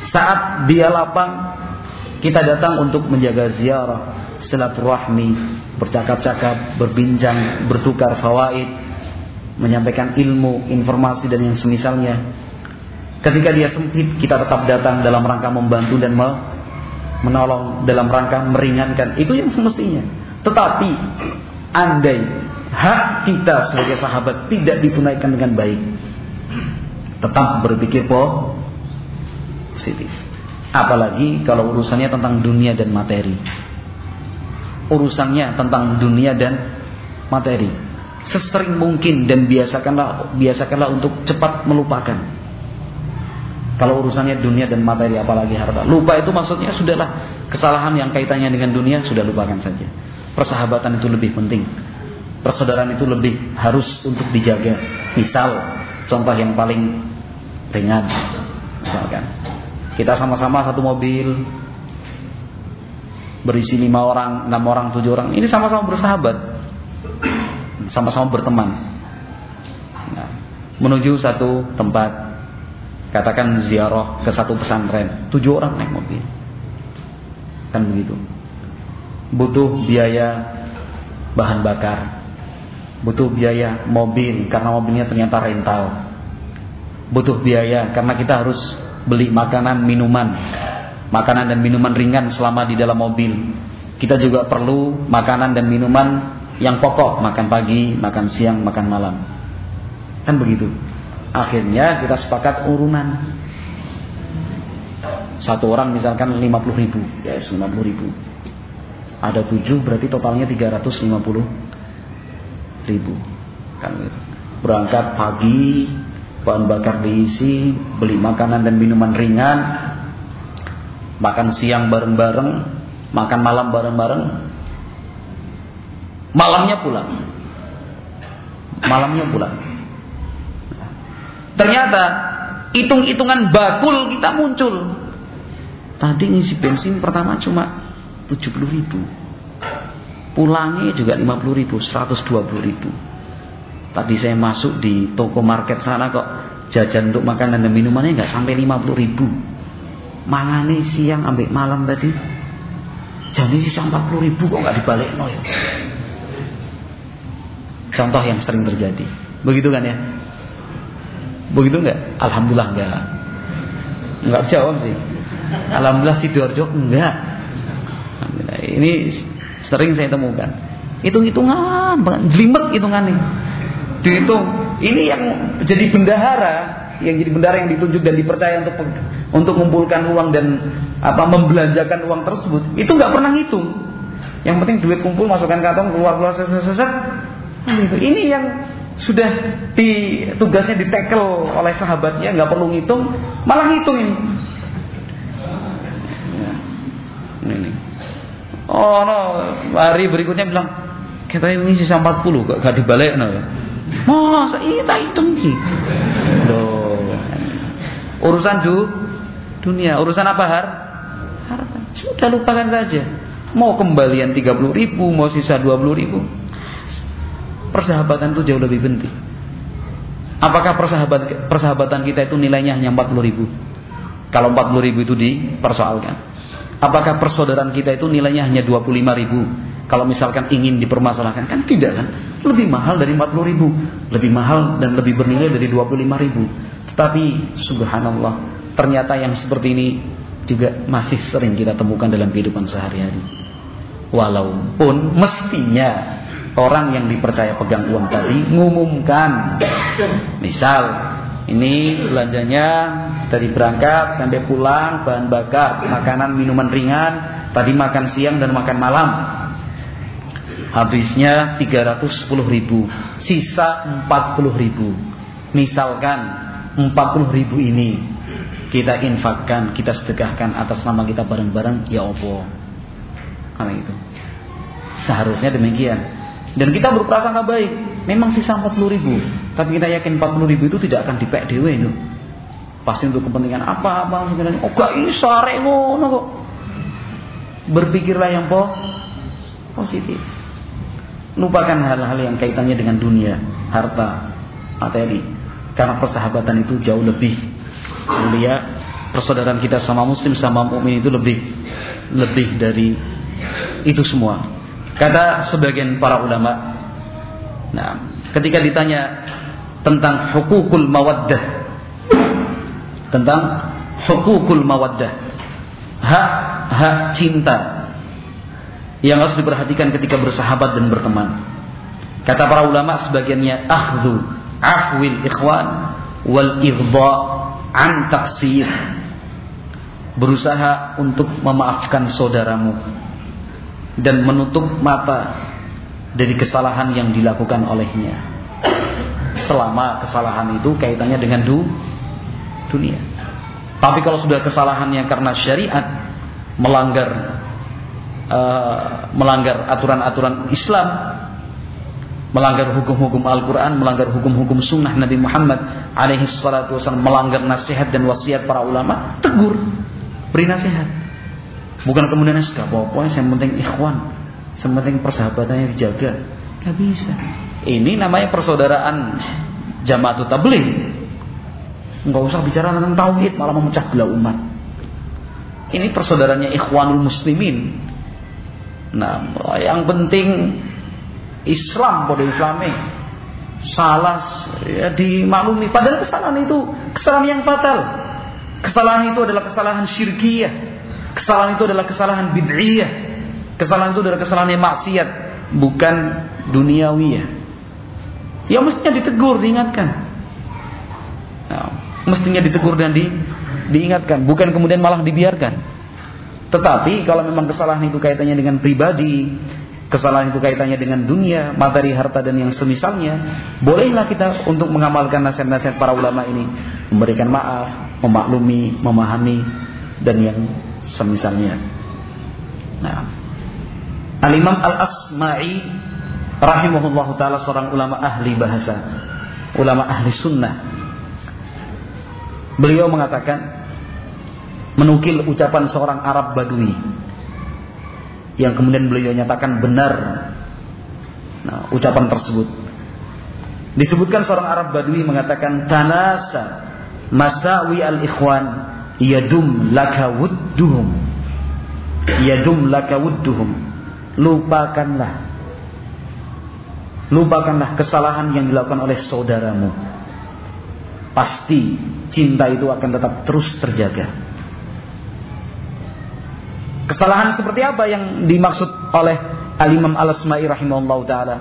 Saat dia lapang kita datang untuk menjaga ziarah, silaturahmi, bercakap-cakap, berbincang, bertukar fawaid, menyampaikan ilmu, informasi dan yang semisalnya. Ketika dia sempit, kita tetap datang dalam rangka membantu dan menolong dalam rangka meringankan itu yang semestinya. Tetapi andai hak kita sebagai sahabat tidak ditunaikan dengan baik, tetap berpikir positif. Apalagi kalau urusannya tentang dunia dan materi. Urusannya tentang dunia dan materi. Sesering mungkin dan biasakanlah biasakanlah untuk cepat melupakan. Kalau urusannya dunia dan materi apalagi harta. Lupa itu maksudnya sudahlah kesalahan yang kaitannya dengan dunia sudah lupakan saja. Persahabatan itu lebih penting. Persaudaraan itu lebih harus untuk dijaga. Misal contoh yang paling ringan misalkan kita sama-sama satu mobil berisi lima orang, enam orang, tujuh orang. Ini sama-sama bersahabat, sama-sama berteman. Nah, menuju satu tempat, katakan ziarah ke satu pesantren, tujuh orang naik mobil, kan begitu. Butuh biaya bahan bakar, butuh biaya mobil karena mobilnya ternyata rental, butuh biaya karena kita harus beli makanan, minuman makanan dan minuman ringan selama di dalam mobil. Kita juga perlu makanan dan minuman yang pokok, makan pagi, makan siang, makan malam. Kan begitu. Akhirnya kita sepakat urunan. Satu orang misalkan 50 ribu, ya yes, 50 ribu. Ada tujuh berarti totalnya 350 ribu. Kan gitu. Berangkat pagi, bahan bakar diisi, beli makanan dan minuman ringan, makan siang bareng-bareng, makan malam bareng-bareng, malamnya pulang. Malamnya pulang. Ternyata hitung-hitungan bakul kita muncul. Tadi ngisi bensin pertama cuma 70 ribu. Pulangnya juga 50 ribu, 120 ribu. Tadi saya masuk di toko market sana kok jajan untuk makanan dan minumannya nggak sampai 50 ribu mangani siang ambek malam tadi jadi sisa 40 ribu kok nggak dibalik no ya contoh yang sering terjadi begitu kan ya begitu nggak alhamdulillah nggak nggak jawab sih. Alhamdulillah sidoarjo enggak. Ini sering saya temukan. Hitung-hitungan jelimet hitungan nih. Dihitung. Ini yang jadi bendahara yang jadi bendahara yang ditunjuk dan dipercaya untuk untuk mengumpulkan uang dan apa membelanjakan uang tersebut itu nggak pernah ngitung. Yang penting duit kumpul masukkan kantong keluar keluar seset ini yang sudah di tugasnya ditekel oleh sahabatnya nggak perlu ngitung malah ngitung ini oh no hari berikutnya bilang kita ini sisa 40 kok gak dibalik no ya Masa iya tak hitung sih. Loh. Urusan du dunia. Urusan apa har? Harta. Sudah lupakan saja. Mau kembalian 30 ribu, mau sisa 20 ribu. Persahabatan itu jauh lebih penting. Apakah persahabat, persahabatan kita itu nilainya hanya 40 ribu? Kalau 40 ribu itu dipersoalkan. Apakah persaudaraan kita itu nilainya hanya 25 ribu? Kalau misalkan ingin dipermasalahkan kan tidak kan? Lebih mahal dari 40 ribu, lebih mahal dan lebih bernilai dari 25 ribu. Tetapi subhanallah Ternyata yang seperti ini juga masih sering kita temukan dalam kehidupan sehari-hari. Walaupun mestinya orang yang dipercaya pegang uang tadi mengumumkan. Misal ini belanjanya dari berangkat sampai pulang bahan bakar, makanan minuman ringan, tadi makan siang dan makan malam. Habisnya 310 ribu Sisa 40 ribu Misalkan 40 ribu ini kita infakkan, kita sedekahkan atas nama kita bareng-bareng, ya Allah. Karena itu. Seharusnya demikian. Dan kita berprasangka baik. Memang sisa 40 ribu. Tapi kita yakin 40 ribu itu tidak akan dipek dewe itu. Pasti untuk kepentingan apa-apa. Oh gak bisa ngono kok. Berpikirlah yang po positif. Lupakan hal-hal yang kaitannya dengan dunia, harta, materi. Karena persahabatan itu jauh lebih mulia persaudaraan kita sama muslim sama mukmin itu lebih lebih dari itu semua. Kata sebagian para ulama, nah, ketika ditanya tentang hukukul mawaddah, tentang hukukul mawaddah, hak hak cinta yang harus diperhatikan ketika bersahabat dan berteman. Kata para ulama sebagiannya akhdhu afwil ikhwan wal ighdha an taksir berusaha untuk memaafkan saudaramu dan menutup mata dari kesalahan yang dilakukan olehnya selama kesalahan itu kaitannya dengan du, dunia Tapi kalau sudah kesalahannya karena syariat melanggar uh, melanggar aturan-aturan Islam, melanggar hukum-hukum Al-Quran, melanggar hukum-hukum Sunnah Nabi Muhammad alaihi salatu wasallam, melanggar nasihat dan wasiat para ulama, tegur, beri nasihat. Bukan kemudian sudah apa-apa, yang penting ikhwan, yang penting persahabatannya dijaga. Gak bisa. Ini namanya persaudaraan jamaah tabligh Enggak usah bicara tentang tauhid malah memecah belah umat. Ini persaudaranya ikhwanul muslimin. Nah, yang penting Islam pada Islami salah ya, dimaklumi. Padahal kesalahan itu kesalahan yang fatal. Kesalahan itu adalah kesalahan syirkiyah. Kesalahan itu adalah kesalahan bid'iyah. Kesalahan itu adalah kesalahan yang maksiat, bukan duniawiyah. Ya mestinya ditegur, diingatkan. Nah, mestinya ditegur dan di, diingatkan, bukan kemudian malah dibiarkan. Tetapi kalau memang kesalahan itu kaitannya dengan pribadi, kesalahan itu kaitannya dengan dunia, materi, harta dan yang semisalnya, bolehlah kita untuk mengamalkan nasihat-nasihat para ulama ini, memberikan maaf, memaklumi, memahami dan yang semisalnya. Nah, Al-Imam Al-Asma'i rahimahullah taala seorang ulama ahli bahasa, ulama ahli sunnah. Beliau mengatakan menukil ucapan seorang Arab Badui. Yang kemudian beliau nyatakan benar. Nah, ucapan tersebut. Disebutkan seorang Arab Badui mengatakan tanasa masawi al-ikhwan yadum laka wudduhum yadum laka wudduhum lupakanlah lupakanlah kesalahan yang dilakukan oleh saudaramu pasti cinta itu akan tetap terus terjaga. Kesalahan seperti apa yang dimaksud oleh Al-Imam Al-Asma'i rahimahullah ta'ala?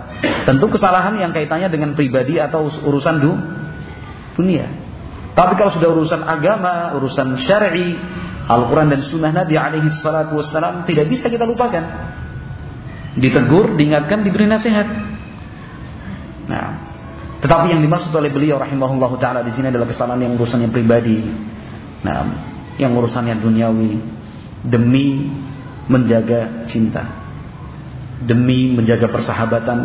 Tentu kesalahan yang kaitannya dengan pribadi atau urusan du, dunia. Tapi kalau sudah urusan agama, urusan syar'i, Al-Quran dan Sunnah Nabi alaihi salatu wassalam tidak bisa kita lupakan. Ditegur, diingatkan, diberi nasihat. Nah, tetapi yang dimaksud oleh beliau rahimahullah taala di sini adalah kesalahan yang urusannya pribadi. Nah, yang urusannya duniawi demi menjaga cinta. Demi menjaga persahabatan,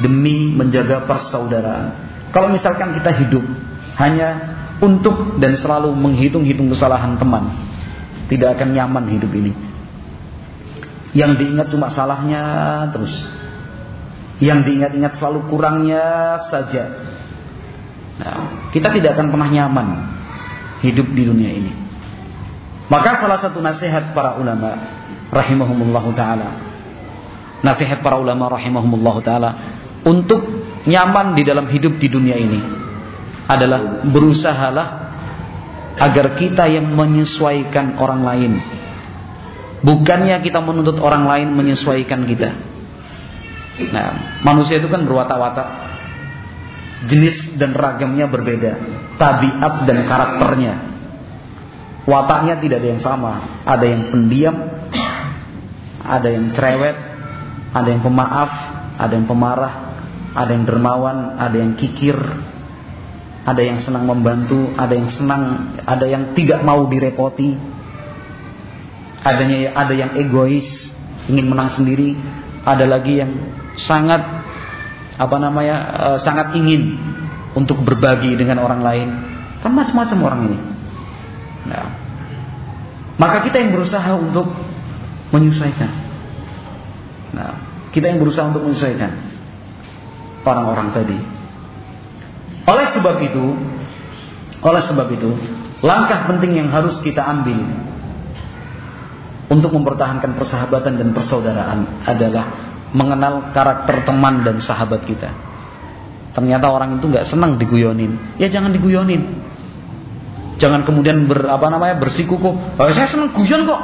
demi menjaga persaudaraan. Kalau misalkan kita hidup hanya untuk dan selalu menghitung-hitung kesalahan teman, tidak akan nyaman hidup ini. Yang diingat cuma salahnya terus yang diingat-ingat selalu kurangnya saja. Nah, kita tidak akan pernah nyaman hidup di dunia ini. Maka salah satu nasihat para ulama rahimahumullahu taala. Nasihat para ulama rahimahumullahu taala untuk nyaman di dalam hidup di dunia ini adalah berusahalah agar kita yang menyesuaikan orang lain. Bukannya kita menuntut orang lain menyesuaikan kita. Nah, manusia itu kan berwatak-watak. Jenis dan ragamnya berbeda. Tabiat dan karakternya. Wataknya tidak ada yang sama. Ada yang pendiam, ada yang cerewet, ada yang pemaaf, ada yang pemarah, ada yang dermawan, ada yang kikir, ada yang senang membantu, ada yang senang, ada yang tidak mau direpoti, adanya ada yang egois, ingin menang sendiri, ada lagi yang sangat apa namanya uh, sangat ingin untuk berbagi dengan orang lain. Kan macam-macam orang ini. Nah, maka kita yang berusaha untuk menyesuaikan. Nah kita yang berusaha untuk menyesuaikan orang-orang tadi oleh sebab itu oleh sebab itu langkah penting yang harus kita ambil untuk mempertahankan persahabatan dan persaudaraan adalah mengenal karakter teman dan sahabat kita. Ternyata orang itu nggak senang diguyonin. Ya jangan diguyonin. Jangan kemudian ber, apa namanya bersikukuh. Oh, saya senang guyon kok.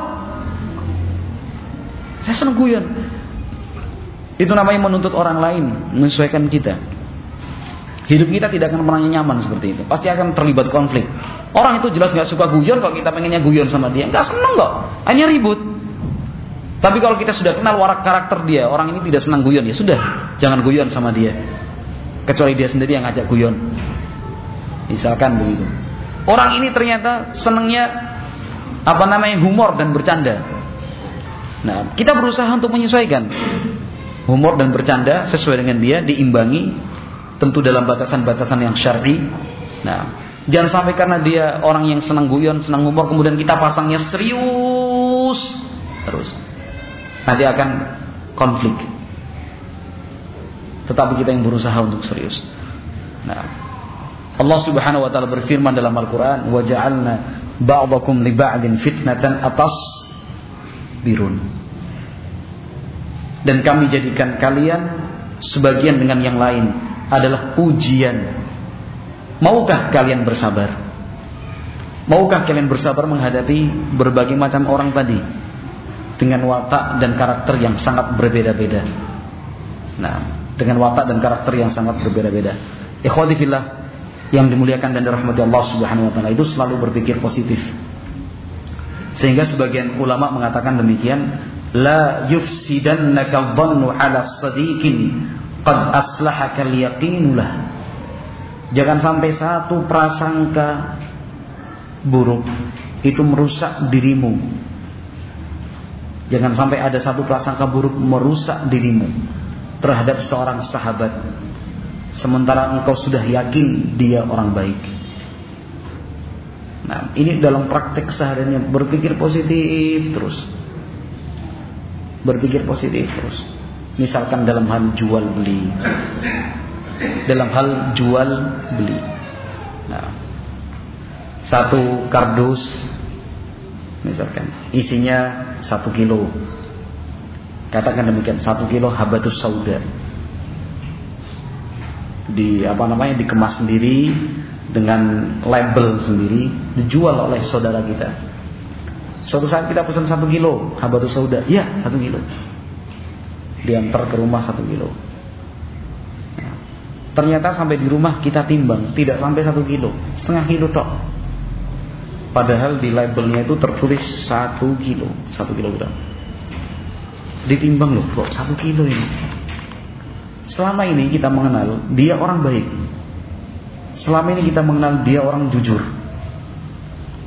Saya senang guyon. Itu namanya menuntut orang lain, menyesuaikan kita. Hidup kita tidak akan pernah nyaman seperti itu. Pasti akan terlibat konflik. Orang itu jelas nggak suka guyon kok kita pengennya guyon sama dia. Nggak seneng kok. Hanya ribut. Tapi kalau kita sudah kenal warak karakter dia, orang ini tidak senang guyon ya sudah, jangan guyon sama dia. Kecuali dia sendiri yang ngajak guyon. Misalkan begitu. Orang ini ternyata senangnya apa namanya humor dan bercanda. Nah, kita berusaha untuk menyesuaikan humor dan bercanda sesuai dengan dia diimbangi tentu dalam batasan-batasan yang syar'i. Nah, jangan sampai karena dia orang yang senang guyon, senang humor kemudian kita pasangnya serius terus. Nanti akan konflik. Tetapi kita yang berusaha untuk serius. Nah, Allah Subhanahu wa taala berfirman dalam Al-Qur'an, "Wa ja'alna ba'dakum li ba'din fitnatan atas birun." Dan kami jadikan kalian sebagian dengan yang lain adalah ujian. Maukah kalian bersabar? Maukah kalian bersabar menghadapi berbagai macam orang tadi dengan watak dan karakter yang sangat berbeda-beda? Nah, dengan watak dan karakter yang sangat berbeda-beda. Ikhwati fillah, yang dimuliakan dan dirahmati Allah Subhanahu wa taala itu selalu berpikir positif. Sehingga sebagian ulama mengatakan demikian, la yufsidannaka dhannu 'ala sadiqin qad aslahaka yaqinulah. Jangan sampai satu prasangka buruk itu merusak dirimu. Jangan sampai ada satu prasangka buruk merusak dirimu terhadap seorang sahabat sementara engkau sudah yakin dia orang baik. Nah, ini dalam praktek sehariannya berpikir positif terus. Berpikir positif terus. Misalkan dalam hal jual beli. Dalam hal jual beli. Nah, satu kardus misalkan isinya satu kilo katakan demikian satu kilo habatus sauda di apa namanya dikemas sendiri dengan label sendiri dijual oleh saudara kita. Suatu saat kita pesan satu kilo habatus sauda, iya satu kilo. Diantar ke rumah satu kilo. Ternyata sampai di rumah kita timbang tidak sampai satu kilo, setengah kilo tok. Padahal di labelnya itu tertulis satu kilo, satu kilogram. Ditimbang loh, kok satu kilo ini? Selama ini kita mengenal dia orang baik. Selama ini kita mengenal dia orang jujur.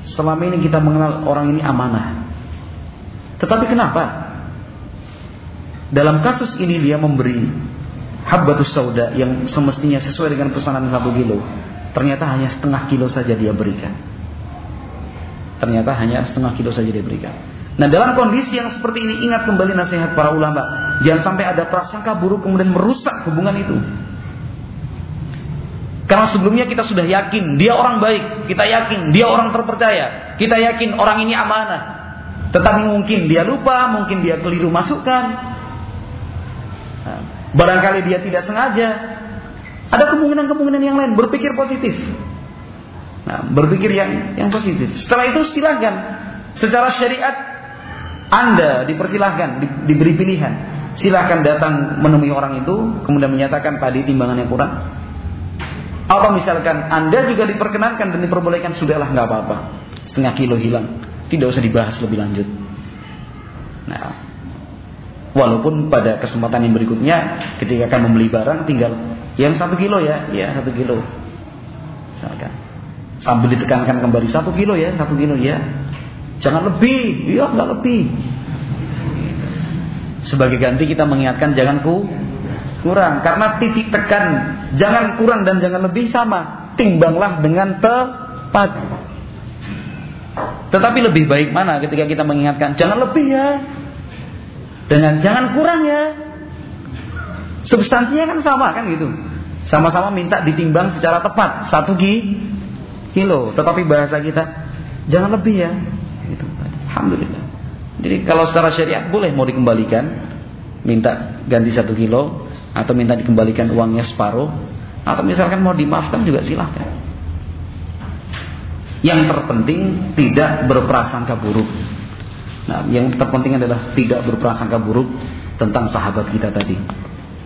Selama ini kita mengenal orang ini amanah. Tetapi kenapa? Dalam kasus ini dia memberi habbatus sauda yang semestinya sesuai dengan pesanan satu kilo. Ternyata hanya setengah kilo saja dia berikan. Ternyata hanya setengah kilo saja dia berikan. Nah dalam kondisi yang seperti ini ingat kembali nasihat para ulama. Jangan sampai ada prasangka buruk kemudian merusak hubungan itu. Karena sebelumnya kita sudah yakin dia orang baik, kita yakin dia orang terpercaya, kita yakin orang ini amanah. Tetapi mungkin dia lupa, mungkin dia keliru masukkan. Barangkali dia tidak sengaja. Ada kemungkinan-kemungkinan yang lain. Berpikir positif. Nah, berpikir yang yang positif. Setelah itu silakan secara syariat anda dipersilahkan, di, diberi pilihan. Silahkan datang menemui orang itu, kemudian menyatakan tadi timbangan yang kurang. Atau misalkan Anda juga diperkenankan dan diperbolehkan, sudahlah nggak apa-apa. Setengah kilo hilang, tidak usah dibahas lebih lanjut. Nah, walaupun pada kesempatan yang berikutnya, ketika akan membeli barang, tinggal yang satu kilo ya, ya satu kilo. Misalkan sambil ditekankan kembali satu kilo ya, satu kilo ya, Jangan lebih, iya nggak lebih. Sebagai ganti kita mengingatkan jangan ku kurang karena titik tekan jangan kurang dan jangan lebih sama. Timbanglah dengan tepat. Tetapi lebih baik mana ketika kita mengingatkan jangan lebih ya. Dengan jangan kurang ya. Substansinya kan sama kan gitu. Sama-sama minta ditimbang secara tepat satu kilo. Tetapi bahasa kita jangan lebih ya. Itu. Alhamdulillah. Jadi kalau secara syariat boleh mau dikembalikan, minta ganti satu kilo, atau minta dikembalikan uangnya separuh, atau misalkan mau dimaafkan juga silahkan. Yang terpenting tidak berprasangka buruk. Nah, yang terpenting adalah tidak berprasangka buruk tentang sahabat kita tadi.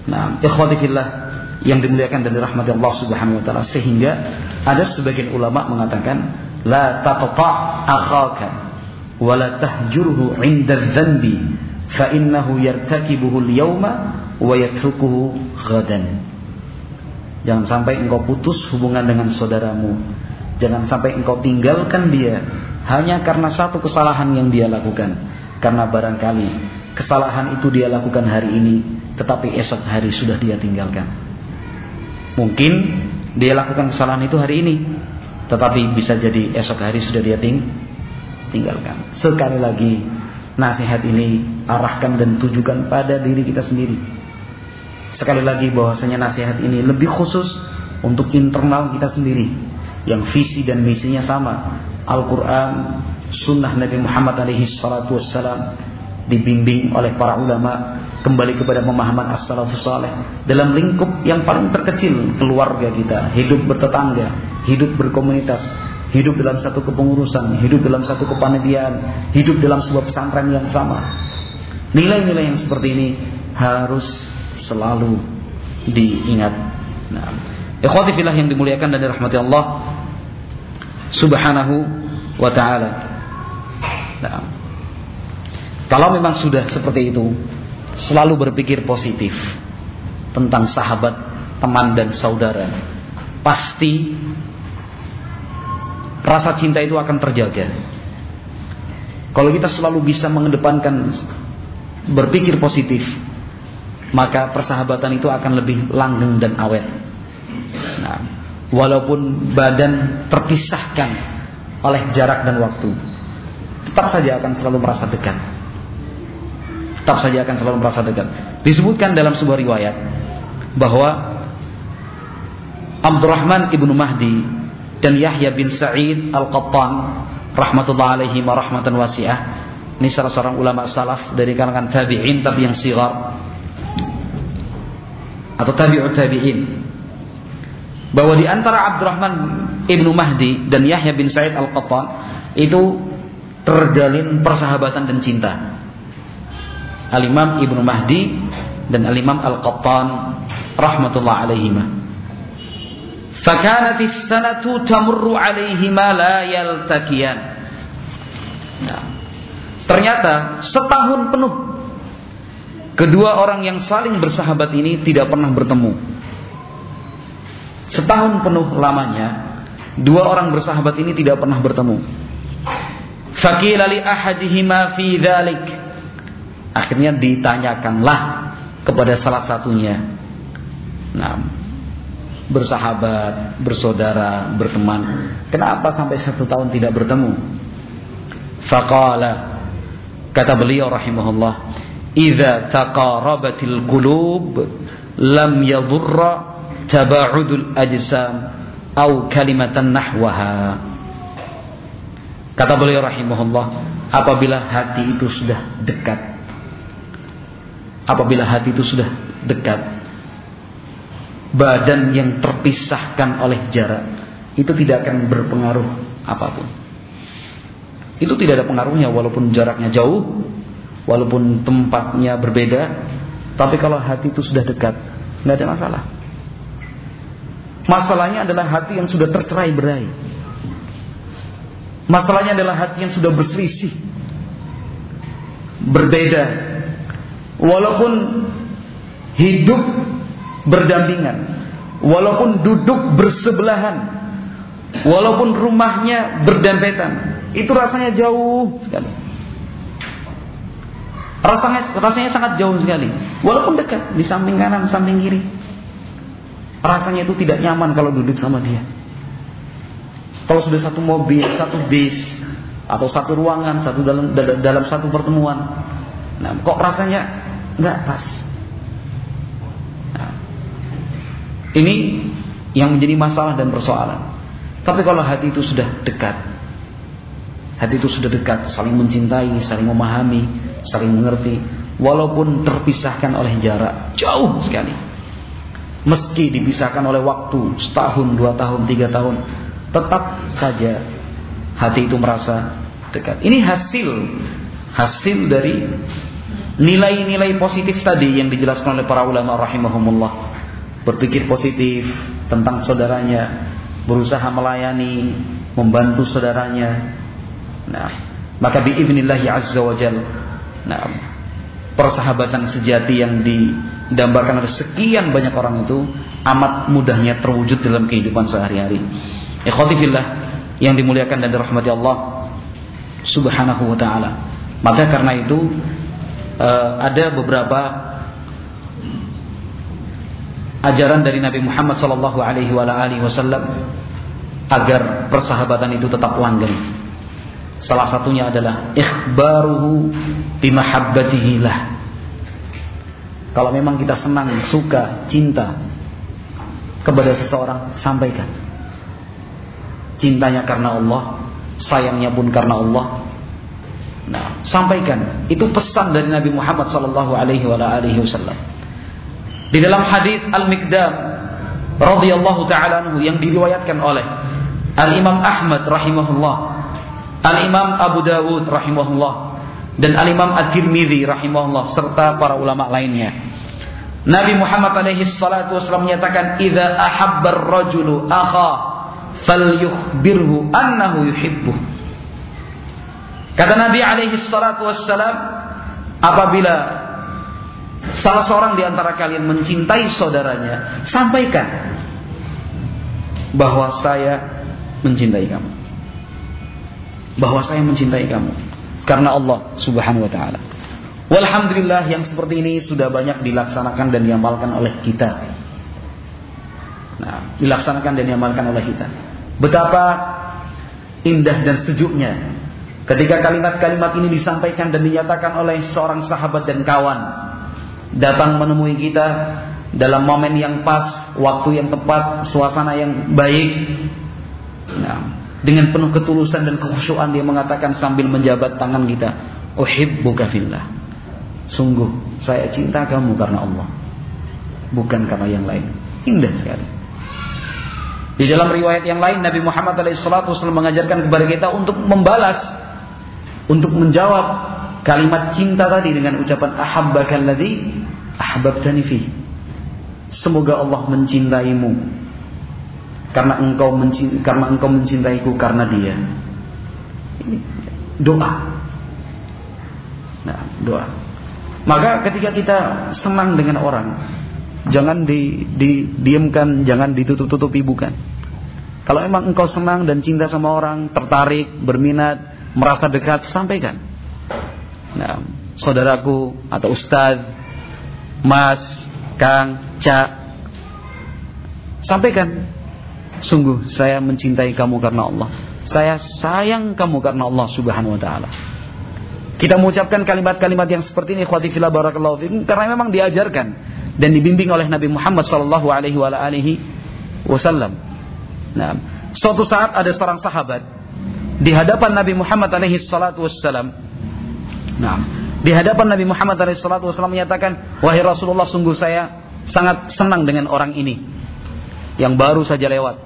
Nah, fillah yang dimuliakan dan dirahmati Allah Subhanahu wa taala sehingga ada sebagian ulama mengatakan la taqta akhaka wala tahjurhu 'inda dzanbi fa innahu yartakibuhu al-yawma wa yatrukuhu ghadan. Jangan sampai engkau putus hubungan dengan saudaramu Jangan sampai engkau tinggalkan dia hanya karena satu kesalahan yang dia lakukan. Karena barangkali kesalahan itu dia lakukan hari ini, tetapi esok hari sudah dia tinggalkan. Mungkin dia lakukan kesalahan itu hari ini, tetapi bisa jadi esok hari sudah dia ting tinggalkan. Sekali lagi, nasihat ini arahkan dan tujukan pada diri kita sendiri. Sekali lagi bahwasanya nasihat ini lebih khusus untuk internal kita sendiri yang visi dan misinya sama. Al-Qur'an, sunnah Nabi Muhammad alaihi salatu wassalam dibimbing oleh para ulama kembali kepada pemahaman as-salafus saleh dalam lingkup yang paling terkecil keluarga kita, hidup bertetangga, hidup berkomunitas, hidup dalam satu kepengurusan, hidup dalam satu kepanitiaan, hidup dalam sebuah pesantren yang sama. Nilai-nilai yang seperti ini harus selalu diingat. Nah, ikhwati fillah yang dimuliakan dan dirahmati Allah Subhanahu wa taala. Nah, kalau memang sudah seperti itu, selalu berpikir positif tentang sahabat, teman dan saudara. Pasti rasa cinta itu akan terjaga. Kalau kita selalu bisa mengedepankan berpikir positif, maka persahabatan itu akan lebih langgeng dan awet. Nah, walaupun badan terpisahkan oleh jarak dan waktu, tetap saja akan selalu merasa dekat. Tetap saja akan selalu merasa dekat. Disebutkan dalam sebuah riwayat bahwa Abdurrahman ibnu Mahdi dan Yahya bin Sa'id al-Qattan rahmatullah alaihi wa rahmatan wasi'ah ini salah seorang ulama salaf dari kalangan tabi'in tapi yang sigar atau tabi'ut tabi'in bahwa di antara Abdurrahman ibnu Mahdi dan Yahya bin Sa'id al-Qattan itu terjalin persahabatan dan cinta Al-Imam Ibnu Mahdi dan Al-Imam Al-Qattan rahmatullah alaihimah Fakanat sanatu tamurru alaihima la yaltakiyan. Nah, ternyata setahun penuh kedua orang yang saling bersahabat ini tidak pernah bertemu. Setahun penuh lamanya dua orang bersahabat ini tidak pernah bertemu. Fakila li ahadihima fi. Akhirnya ditanyakanlah kepada salah satunya. Nah, bersahabat, bersaudara, berteman. Kenapa sampai satu tahun tidak bertemu? Faqala kata beliau rahimahullah, "Idza taqarabatil qulub lam yadhurra taba'udul ajsam au kalimatan nahwaha." Kata beliau rahimahullah, apabila hati itu sudah dekat apabila hati itu sudah dekat badan yang terpisahkan oleh jarak itu tidak akan berpengaruh apa pun. Itu tidak ada pengaruhnya walaupun jaraknya jauh, walaupun tempatnya berbeda, tapi kalau hati itu sudah dekat, nggak ada masalah. Masalahnya adalah hati yang sudah tercerai berai. Masalahnya adalah hati yang sudah berselisih, berbeda. Walaupun hidup berdampingan walaupun duduk bersebelahan walaupun rumahnya berdempetan itu rasanya jauh sekali rasanya rasanya sangat jauh sekali walaupun dekat di samping kanan samping kiri rasanya itu tidak nyaman kalau duduk sama dia kalau sudah satu mobil satu bis atau satu ruangan satu dalam dalam satu pertemuan nah kok rasanya nggak pas Ini yang menjadi masalah dan persoalan. Tapi kalau hati itu sudah dekat, hati itu sudah dekat, saling mencintai, saling memahami, saling mengerti, walaupun terpisahkan oleh jarak jauh sekali. Meski dipisahkan oleh waktu setahun, dua tahun, tiga tahun, tetap saja hati itu merasa dekat. Ini hasil hasil dari nilai-nilai positif tadi yang dijelaskan oleh para ulama rahimahumullah berpikir positif tentang saudaranya, berusaha melayani, membantu saudaranya. Nah, maka biidznillah azza wa jal. Nah, persahabatan sejati yang didambakan oleh sekian banyak orang itu amat mudahnya terwujud dalam kehidupan sehari-hari. Ikhwati fillah, yang dimuliakan dan dirahmati Allah Subhanahu wa taala. Maka karena itu uh, ada beberapa ajaran dari Nabi Muhammad wasallam agar persahabatan itu tetap langgeng. Salah satunya adalah ikhbaruhu bimahabbatihi lah. Kalau memang kita senang, suka, cinta kepada seseorang, sampaikan. Cintanya karena Allah, sayangnya pun karena Allah. Nah, sampaikan. Itu pesan dari Nabi Muhammad sallallahu alaihi wasallam. Di dalam hadis Al-Miqdam radhiyallahu taala anhu yang diriwayatkan oleh Al-Imam Ahmad rahimahullah, Al-Imam Abu Dawud rahimahullah dan Al-Imam At-Tirmidzi rahimahullah serta para ulama lainnya. Nabi Muhammad alaihi salatu wasallam menyatakan idza ahabbar rajulu akha falyukhbirhu annahu yuhibbu. Kata Nabi alaihi salatu wassalam, apabila salah seorang di antara kalian mencintai saudaranya, sampaikan bahwa saya mencintai kamu. Bahwa saya mencintai kamu karena Allah Subhanahu wa taala. Walhamdulillah yang seperti ini sudah banyak dilaksanakan dan diamalkan oleh kita. Nah, dilaksanakan dan diamalkan oleh kita. Betapa indah dan sejuknya ketika kalimat-kalimat ini disampaikan dan dinyatakan oleh seorang sahabat dan kawan datang menemui kita dalam momen yang pas, waktu yang tepat, suasana yang baik. Nah, dengan penuh ketulusan dan kekhusyuan dia mengatakan sambil menjabat tangan kita, "Uhibbuka fillah." Sungguh saya cinta kamu karena Allah, bukan karena yang lain. Indah sekali. Di dalam riwayat yang lain Nabi Muhammad SAW mengajarkan kepada kita untuk membalas, untuk menjawab kalimat cinta tadi dengan ucapan ahabbakal ladzi ahbabtani fi. Semoga Allah mencintaimu karena engkau mencintai, karena engkau mencintaiku karena dia. Ini doa. Nah, doa. Maka ketika kita senang dengan orang, Jangan di, di diamkan, jangan ditutup-tutupi bukan. Kalau emang engkau senang dan cinta sama orang, tertarik, berminat, merasa dekat, sampaikan. Nah, saudaraku atau ustaz, mas, kang, cak, sampaikan. Sungguh saya mencintai kamu karena Allah. Saya sayang kamu karena Allah Subhanahu wa taala. Kita mengucapkan kalimat-kalimat yang seperti ini khawati fillah barakallahu fikum karena memang diajarkan dan dibimbing oleh Nabi Muhammad sallallahu alaihi wasallam. Nah, suatu saat ada seorang sahabat di hadapan Nabi Muhammad alaihi salatu wasallam. Nah, di hadapan Nabi Muhammad alaihi salatu menyatakan, "Wahai Rasulullah, sungguh saya sangat senang dengan orang ini yang baru saja lewat."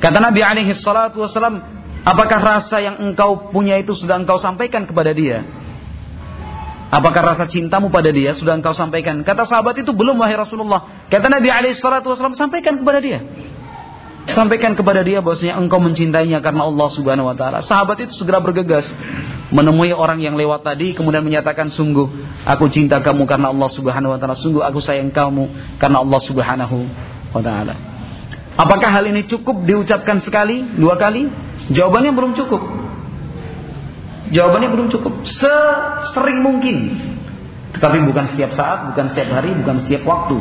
Kata Nabi alaihi salatu wasallam, "Apakah rasa yang engkau punya itu sudah engkau sampaikan kepada dia?" Apakah rasa cintamu pada dia sudah engkau sampaikan? Kata sahabat itu belum wahai Rasulullah. Kata Nabi alaihi salatu wasallam sampaikan kepada dia. Sampaikan kepada dia bahwasanya engkau mencintainya karena Allah Subhanahu wa taala. Sahabat itu segera bergegas menemui orang yang lewat tadi kemudian menyatakan sungguh aku cinta kamu karena Allah Subhanahu wa taala. Sungguh aku sayang kamu karena Allah Subhanahu wa taala. Apakah hal ini cukup diucapkan sekali, dua kali? Jawabannya belum cukup. Jawabannya belum cukup. Sesering mungkin. Tetapi bukan setiap saat, bukan setiap hari, bukan setiap waktu.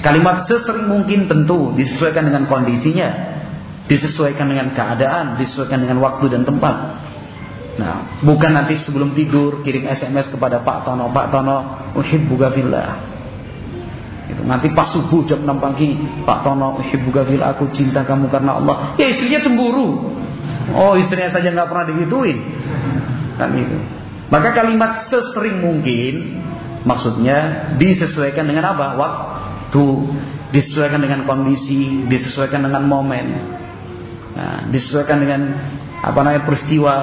Kalimat sesering mungkin tentu disesuaikan dengan kondisinya, disesuaikan dengan keadaan, disesuaikan dengan waktu dan tempat. Nah, bukan nanti sebelum tidur kirim SMS kepada Pak Tono, Pak Tono, uhibbuka fillah. Nanti pas subuh jam 6 pagi, Pak Tono, uhibbuka fillah, aku cinta kamu karena Allah. Ya istrinya cemburu. Oh istrinya saja nggak pernah digituin. Kan itu. Maka kalimat sesering mungkin maksudnya disesuaikan dengan apa? Waktu, disesuaikan dengan kondisi, disesuaikan dengan momen. Nah, disesuaikan dengan apa namanya peristiwa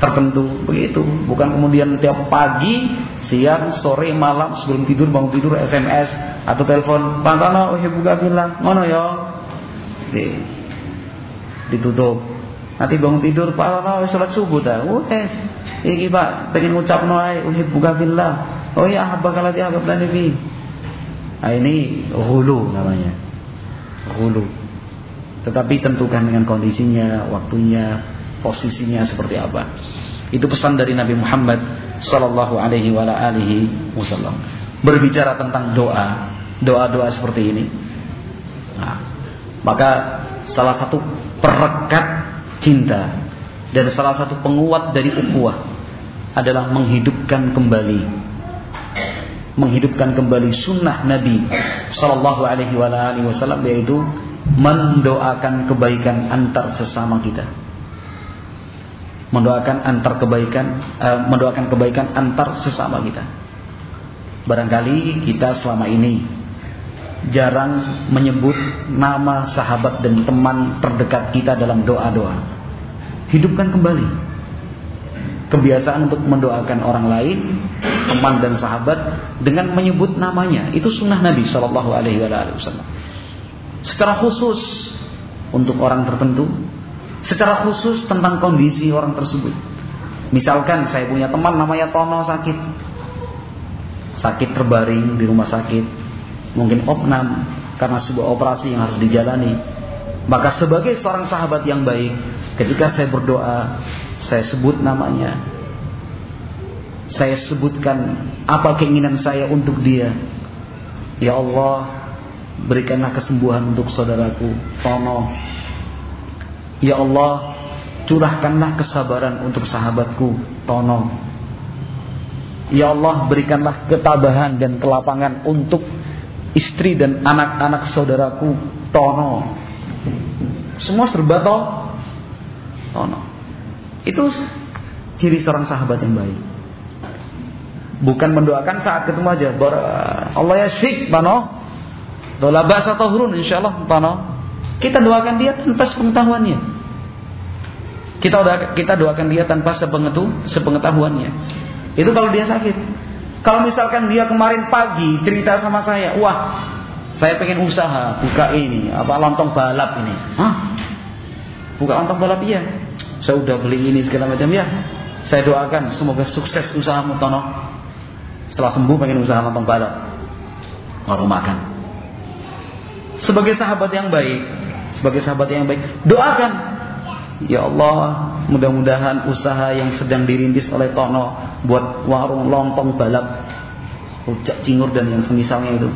tertentu begitu bukan kemudian tiap pagi siang sore malam sebelum tidur bangun tidur SMS atau telepon Pak Tono buka bilang ngono ya ditutup Nanti bangun tidur Pak ana salat subuh dah. Wes. Iki Pak pengen ngucapno ae buka fillah. Oh ya habbaka lati habbaka nabi. Nah, ini hulu namanya. Hulu. Tetapi tentukan dengan kondisinya, waktunya, posisinya seperti apa. Itu pesan dari Nabi Muhammad sallallahu alaihi wasallam. Berbicara tentang doa, doa-doa seperti ini. Nah, maka salah satu perekat cinta dan salah satu penguat dari ukhuwah adalah menghidupkan kembali menghidupkan kembali sunnah Nabi Shallallahu Alaihi Wasallam yaitu mendoakan kebaikan antar sesama kita mendoakan antar kebaikan uh, mendoakan kebaikan antar sesama kita. Barangkali kita selama ini jarang menyebut nama sahabat dan teman terdekat kita dalam doa-doa. Hidupkan kembali. Kebiasaan untuk mendoakan orang lain teman dan sahabat dengan menyebut namanya. Itu sunnah Nabi Shallallahu Alaihi Wasallam secara khusus untuk orang tertentu, secara khusus tentang kondisi orang tersebut. Misalkan saya punya teman namanya Tono sakit, sakit terbaring di rumah sakit, mungkin opnam karena sebuah operasi yang harus dijalani. Maka sebagai seorang sahabat yang baik, ketika saya berdoa, saya sebut namanya, saya sebutkan apa keinginan saya untuk dia. Ya Allah, Berikanlah kesembuhan untuk saudaraku Tono Ya Allah Curahkanlah kesabaran untuk sahabatku Tono Ya Allah berikanlah ketabahan dan kelapangan untuk istri dan anak-anak saudaraku Tono Semua serba to Tono Itu ciri seorang sahabat yang baik. Bukan mendoakan saat ketemu aja Allah ya syik Tono Dola bahasa tohrun insya Allah Tono. Kita doakan dia tanpa sepengetahuannya. Kita udah kita doakan dia tanpa sepengetahu, sepengetahuannya. Itu kalau dia sakit. Kalau misalkan dia kemarin pagi cerita sama saya, wah saya pengen usaha buka ini apa lontong balap ini. Hah? Buka lontong balap iya. Saya udah beli ini segala macam ya. Saya doakan semoga sukses usahamu Tono. Setelah sembuh pengen usaha lontong balap. Baru makan sebagai sahabat yang baik, sebagai sahabat yang baik, doakan Ya Allah, mudah-mudahan usaha yang sedang dirintis oleh Tono buat warung lontong balap, rujak cingur dan yang semisalnya itu,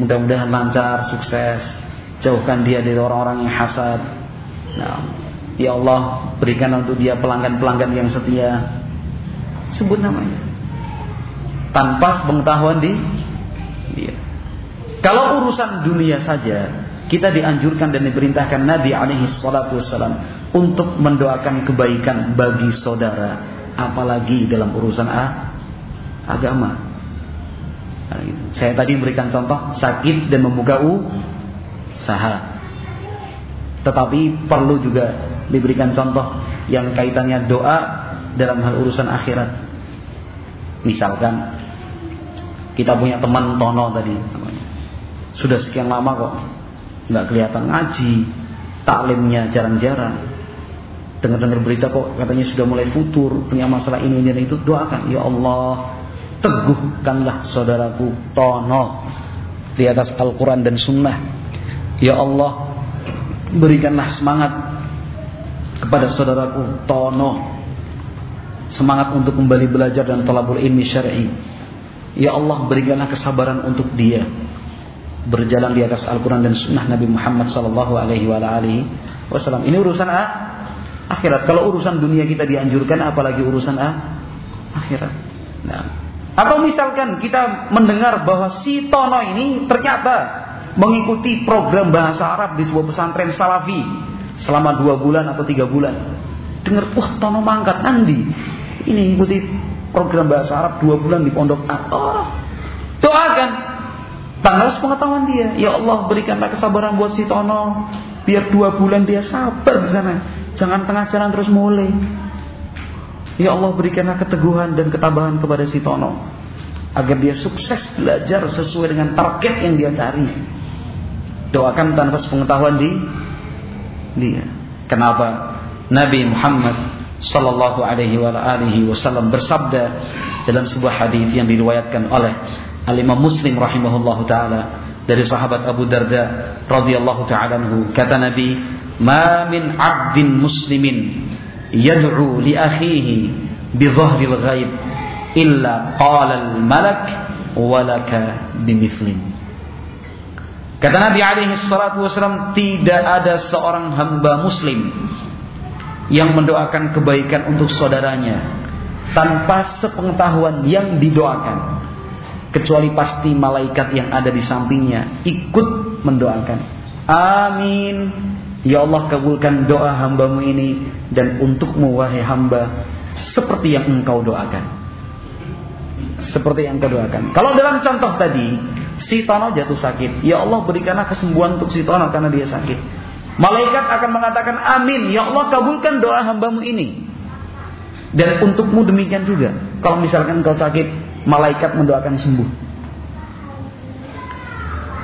mudah-mudahan lancar, sukses, jauhkan dia dari orang-orang yang hasad. Nah, ya Allah, berikan untuk dia pelanggan-pelanggan yang setia. Sebut namanya. Tanpa pengetahuan di dia. Kalau urusan dunia saja, kita dianjurkan dan diperintahkan Nabi alaihi salatu wasallam untuk mendoakan kebaikan bagi saudara, apalagi dalam urusan a, agama. Nah, gitu. Saya tadi memberikan contoh sakit dan membuka usaha. Tetapi perlu juga diberikan contoh yang kaitannya doa dalam hal urusan akhirat. Misalkan kita punya teman Tono tadi sudah sekian lama kok nggak kelihatan ngaji, taklimnya jarang-jarang. Dengar-dengar berita kok katanya sudah mulai futur, punya masalah ini dan itu. Doakan, ya Allah, teguhkanlah saudaraku Tono di atas Al-Quran dan Sunnah. Ya Allah, berikanlah semangat kepada saudaraku Tono. Semangat untuk kembali belajar dan talabul ilmi syar'i. Ya Allah, berikanlah kesabaran untuk dia berjalan di atas Al-Quran dan Sunnah Nabi Muhammad Wasallam. Ini urusan A, akhirat. Kalau urusan dunia kita dianjurkan, apalagi urusan A, akhirat. Nah, atau misalkan kita mendengar bahwa si Tono ini ternyata mengikuti program bahasa Arab di sebuah pesantren Salafi selama dua bulan atau tiga bulan. Dengar, wah Tono mangkat Andi. Ini ikuti program bahasa Arab dua bulan di pondok A. Oh, doakan Tanpa pengetahuan dia. Ya Allah berikanlah kesabaran buat si Tono. Biar dua bulan dia sabar di sana. Jangan tengah jalan terus mulai. Ya Allah berikanlah keteguhan dan ketabahan kepada si Tono. Agar dia sukses belajar sesuai dengan target yang dia cari. Doakan tanpa pengetahuan di dia. Kenapa? Nabi Muhammad Sallallahu alaihi wasallam bersabda dalam sebuah hadis yang diriwayatkan oleh Al-Imam Muslim rahimahullahu taala dari sahabat Abu Darda radhiyallahu taala kata Nabi ma min 'abdin muslimin yad'u li akhihi bi dhahril ghaib illa qala al malak walaka bimithlin Kata Nabi alaihi salatu wasallam tidak ada seorang hamba muslim yang mendoakan kebaikan untuk saudaranya tanpa sepengetahuan yang didoakan. Kecuali pasti malaikat yang ada di sampingnya ikut mendoakan. Amin ya Allah kabulkan doa hambamu ini dan untukmu wahai hamba seperti yang engkau doakan seperti yang engkau doakan kalau dalam contoh tadi si Tono jatuh sakit. Ya Allah berikanlah kesembuhan untuk si Tono karena dia sakit. Malaikat akan mengatakan amin. Ya Allah kabulkan doa hambamu ini. Dan untukmu demikian juga. Kalau misalkan kau sakit, malaikat mendoakan sembuh.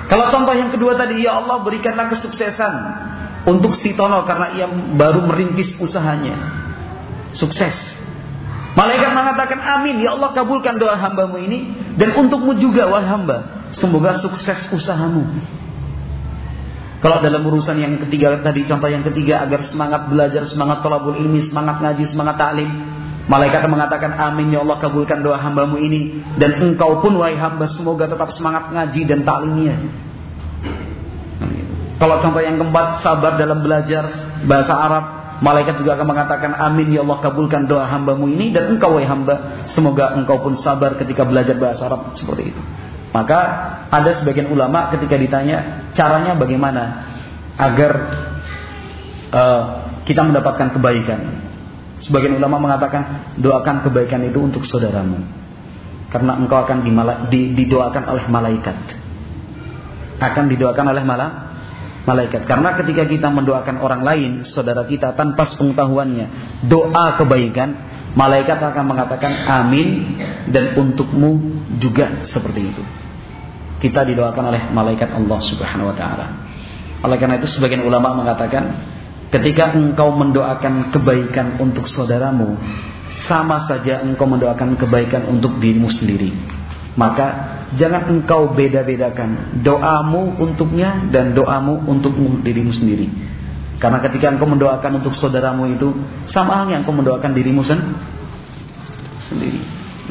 Kalau contoh yang kedua tadi, ya Allah berikanlah kesuksesan untuk si Tono karena ia baru merintis usahanya. Sukses. Malaikat mengatakan amin, ya Allah kabulkan doa hambamu ini dan untukmu juga wahai hamba. Semoga sukses usahamu. Kalau dalam urusan yang ketiga tadi contoh yang ketiga agar semangat belajar, semangat tolabul ilmi, semangat ngaji, semangat taklim. Malaikat mengatakan amin ya Allah kabulkan doa hambamu ini dan engkau pun wahai hamba semoga tetap semangat ngaji dan taklimnya. Kalau contoh yang keempat sabar dalam belajar bahasa Arab, malaikat juga akan mengatakan amin ya Allah kabulkan doa hambamu ini dan engkau wahai hamba semoga engkau pun sabar ketika belajar bahasa Arab seperti itu. Maka ada sebagian ulama ketika ditanya caranya bagaimana agar uh, kita mendapatkan kebaikan. Sebagian ulama mengatakan doakan kebaikan itu untuk saudaramu. Karena engkau akan di, didoakan oleh malaikat. Akan didoakan oleh malah malaikat. Karena ketika kita mendoakan orang lain, saudara kita tanpa pengetahuannya, doa kebaikan, malaikat akan mengatakan amin dan untukmu juga seperti itu kita didoakan oleh malaikat Allah Subhanahu wa taala. Oleh karena itu sebagian ulama mengatakan ketika engkau mendoakan kebaikan untuk saudaramu sama saja engkau mendoakan kebaikan untuk dirimu sendiri. Maka jangan engkau beda-bedakan doamu untuknya dan doamu untuk dirimu sendiri. Karena ketika engkau mendoakan untuk saudaramu itu sama halnya engkau mendoakan dirimu sendiri.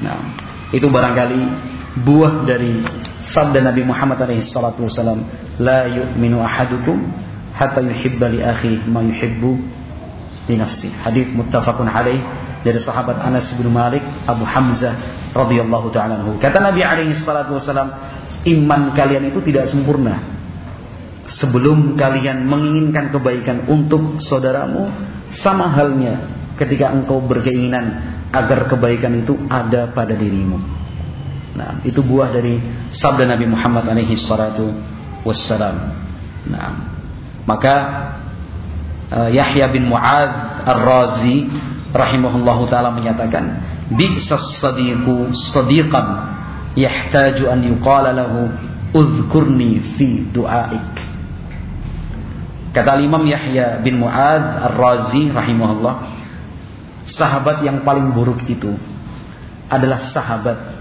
Nah, itu barangkali buah dari sabda Nabi Muhammad alaihi salatu wasalam, "La yu'minu ahadukum hatta yuhibba li akhi ma yuhibbu li nafsi." Hadis muttafaqun alaih dari sahabat Anas bin Malik Abu Hamzah radhiyallahu taala. Kata Nabi alaihi salatu wasalam, iman kalian itu tidak sempurna sebelum kalian menginginkan kebaikan untuk saudaramu sama halnya ketika engkau berkeinginan agar kebaikan itu ada pada dirimu. Nah, itu buah dari sabda Nabi Muhammad alaihi salatu wassalam. Nah, maka uh, Yahya bin Mu'ad Ar-Razi rahimahullahu taala menyatakan, "Bi'sas sadiqu sadiqan yahtaju an yuqala lahu udhkurni fi du'aik." Kata Imam Yahya bin Mu'ad Ar-Razi rahimahullah, sahabat yang paling buruk itu adalah sahabat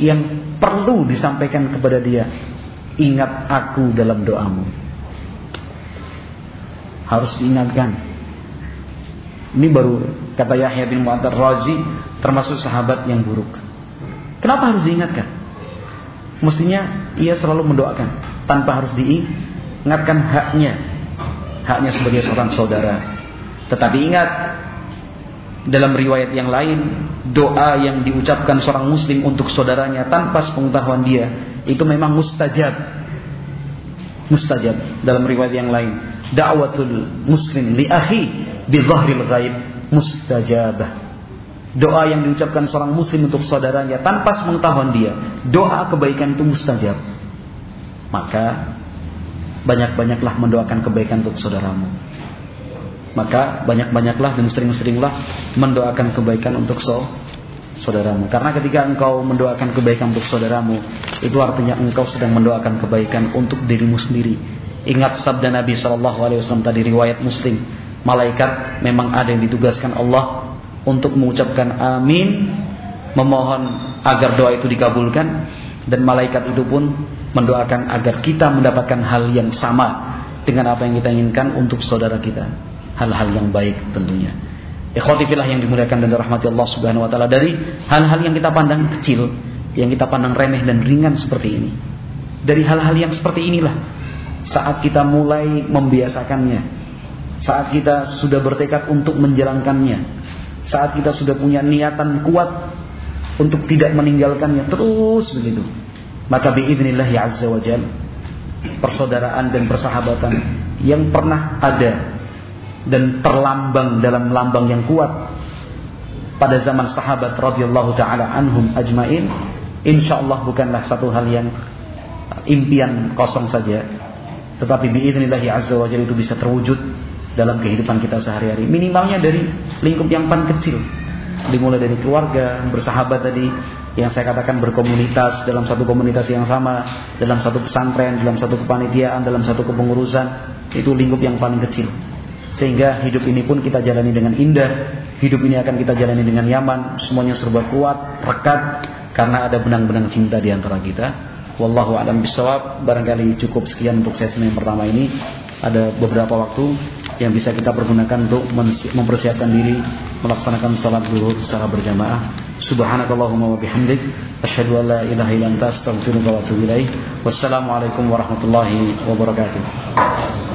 yang perlu disampaikan kepada dia. Ingat aku dalam doamu. Harus diingatkan. Ini baru kata Yahya bin Mu'adzar Razi termasuk sahabat yang buruk. Kenapa harus diingatkan? Mestinya ia selalu mendoakan tanpa harus diingatkan haknya. Haknya sebagai seorang saudara. Tetapi ingat dalam riwayat yang lain doa yang diucapkan seorang muslim untuk saudaranya tanpa sepengetahuan dia itu memang mustajab mustajab dalam riwayat yang lain da'watul muslim li akhi bi dhahril ghaib mustajabah doa yang diucapkan seorang muslim untuk saudaranya tanpa sepengetahuan dia doa kebaikan itu mustajab maka banyak-banyaklah mendoakan kebaikan untuk saudaramu maka banyak-banyaklah dan sering-seringlah mendoakan kebaikan untuk saudaramu. Karena ketika engkau mendoakan kebaikan untuk saudaramu, itu artinya engkau sedang mendoakan kebaikan untuk dirimu sendiri. Ingat sabda Nabi Shallallahu Alaihi Wasallam tadi riwayat Muslim, malaikat memang ada yang ditugaskan Allah untuk mengucapkan amin, memohon agar doa itu dikabulkan. dan malaikat itu pun mendoakan agar kita mendapatkan hal yang sama dengan apa yang kita inginkan untuk saudara kita. Hal-hal yang baik tentunya. Ikhwati fillah yang dimuliakan dan dirahmati Allah Subhanahu wa taala dari hal-hal yang kita pandang kecil, yang kita pandang remeh dan ringan seperti ini. Dari hal-hal yang seperti inilah saat kita mulai membiasakannya, saat kita sudah bertekad untuk menjalankannya, saat kita sudah punya niatan kuat untuk tidak meninggalkannya terus begitu. Maka biidznillah azza wa jalla persaudaraan dan persahabatan yang pernah ada dan terlambang dalam lambang yang kuat pada zaman sahabat radhiyallahu taala anhum ajmain insyaallah bukanlah satu hal yang impian kosong saja tetapi biidznillah azza wa itu bisa terwujud dalam kehidupan kita sehari-hari. Minimalnya dari lingkup yang paling kecil. Dimulai dari keluarga bersahabat tadi yang saya katakan berkomunitas dalam satu komunitas yang sama, dalam satu pesantren, dalam satu kepanitiaan, dalam satu kepengurusan, itu lingkup yang paling kecil. Sehingga hidup ini pun kita jalani dengan indah Hidup ini akan kita jalani dengan nyaman Semuanya serba kuat, rekat Karena ada benang-benang cinta di antara kita. Wallahu a'lam bisawab Barangkali cukup sekian untuk sesi yang pertama ini. Ada beberapa waktu yang bisa kita pergunakan untuk mempersiapkan diri melaksanakan salat zuhur secara berjamaah. Subhanakallahumma wa bihamdik asyhadu an la ilaha illa anta astaghfiruka wa. Wassalamualaikum warahmatullahi wabarakatuh.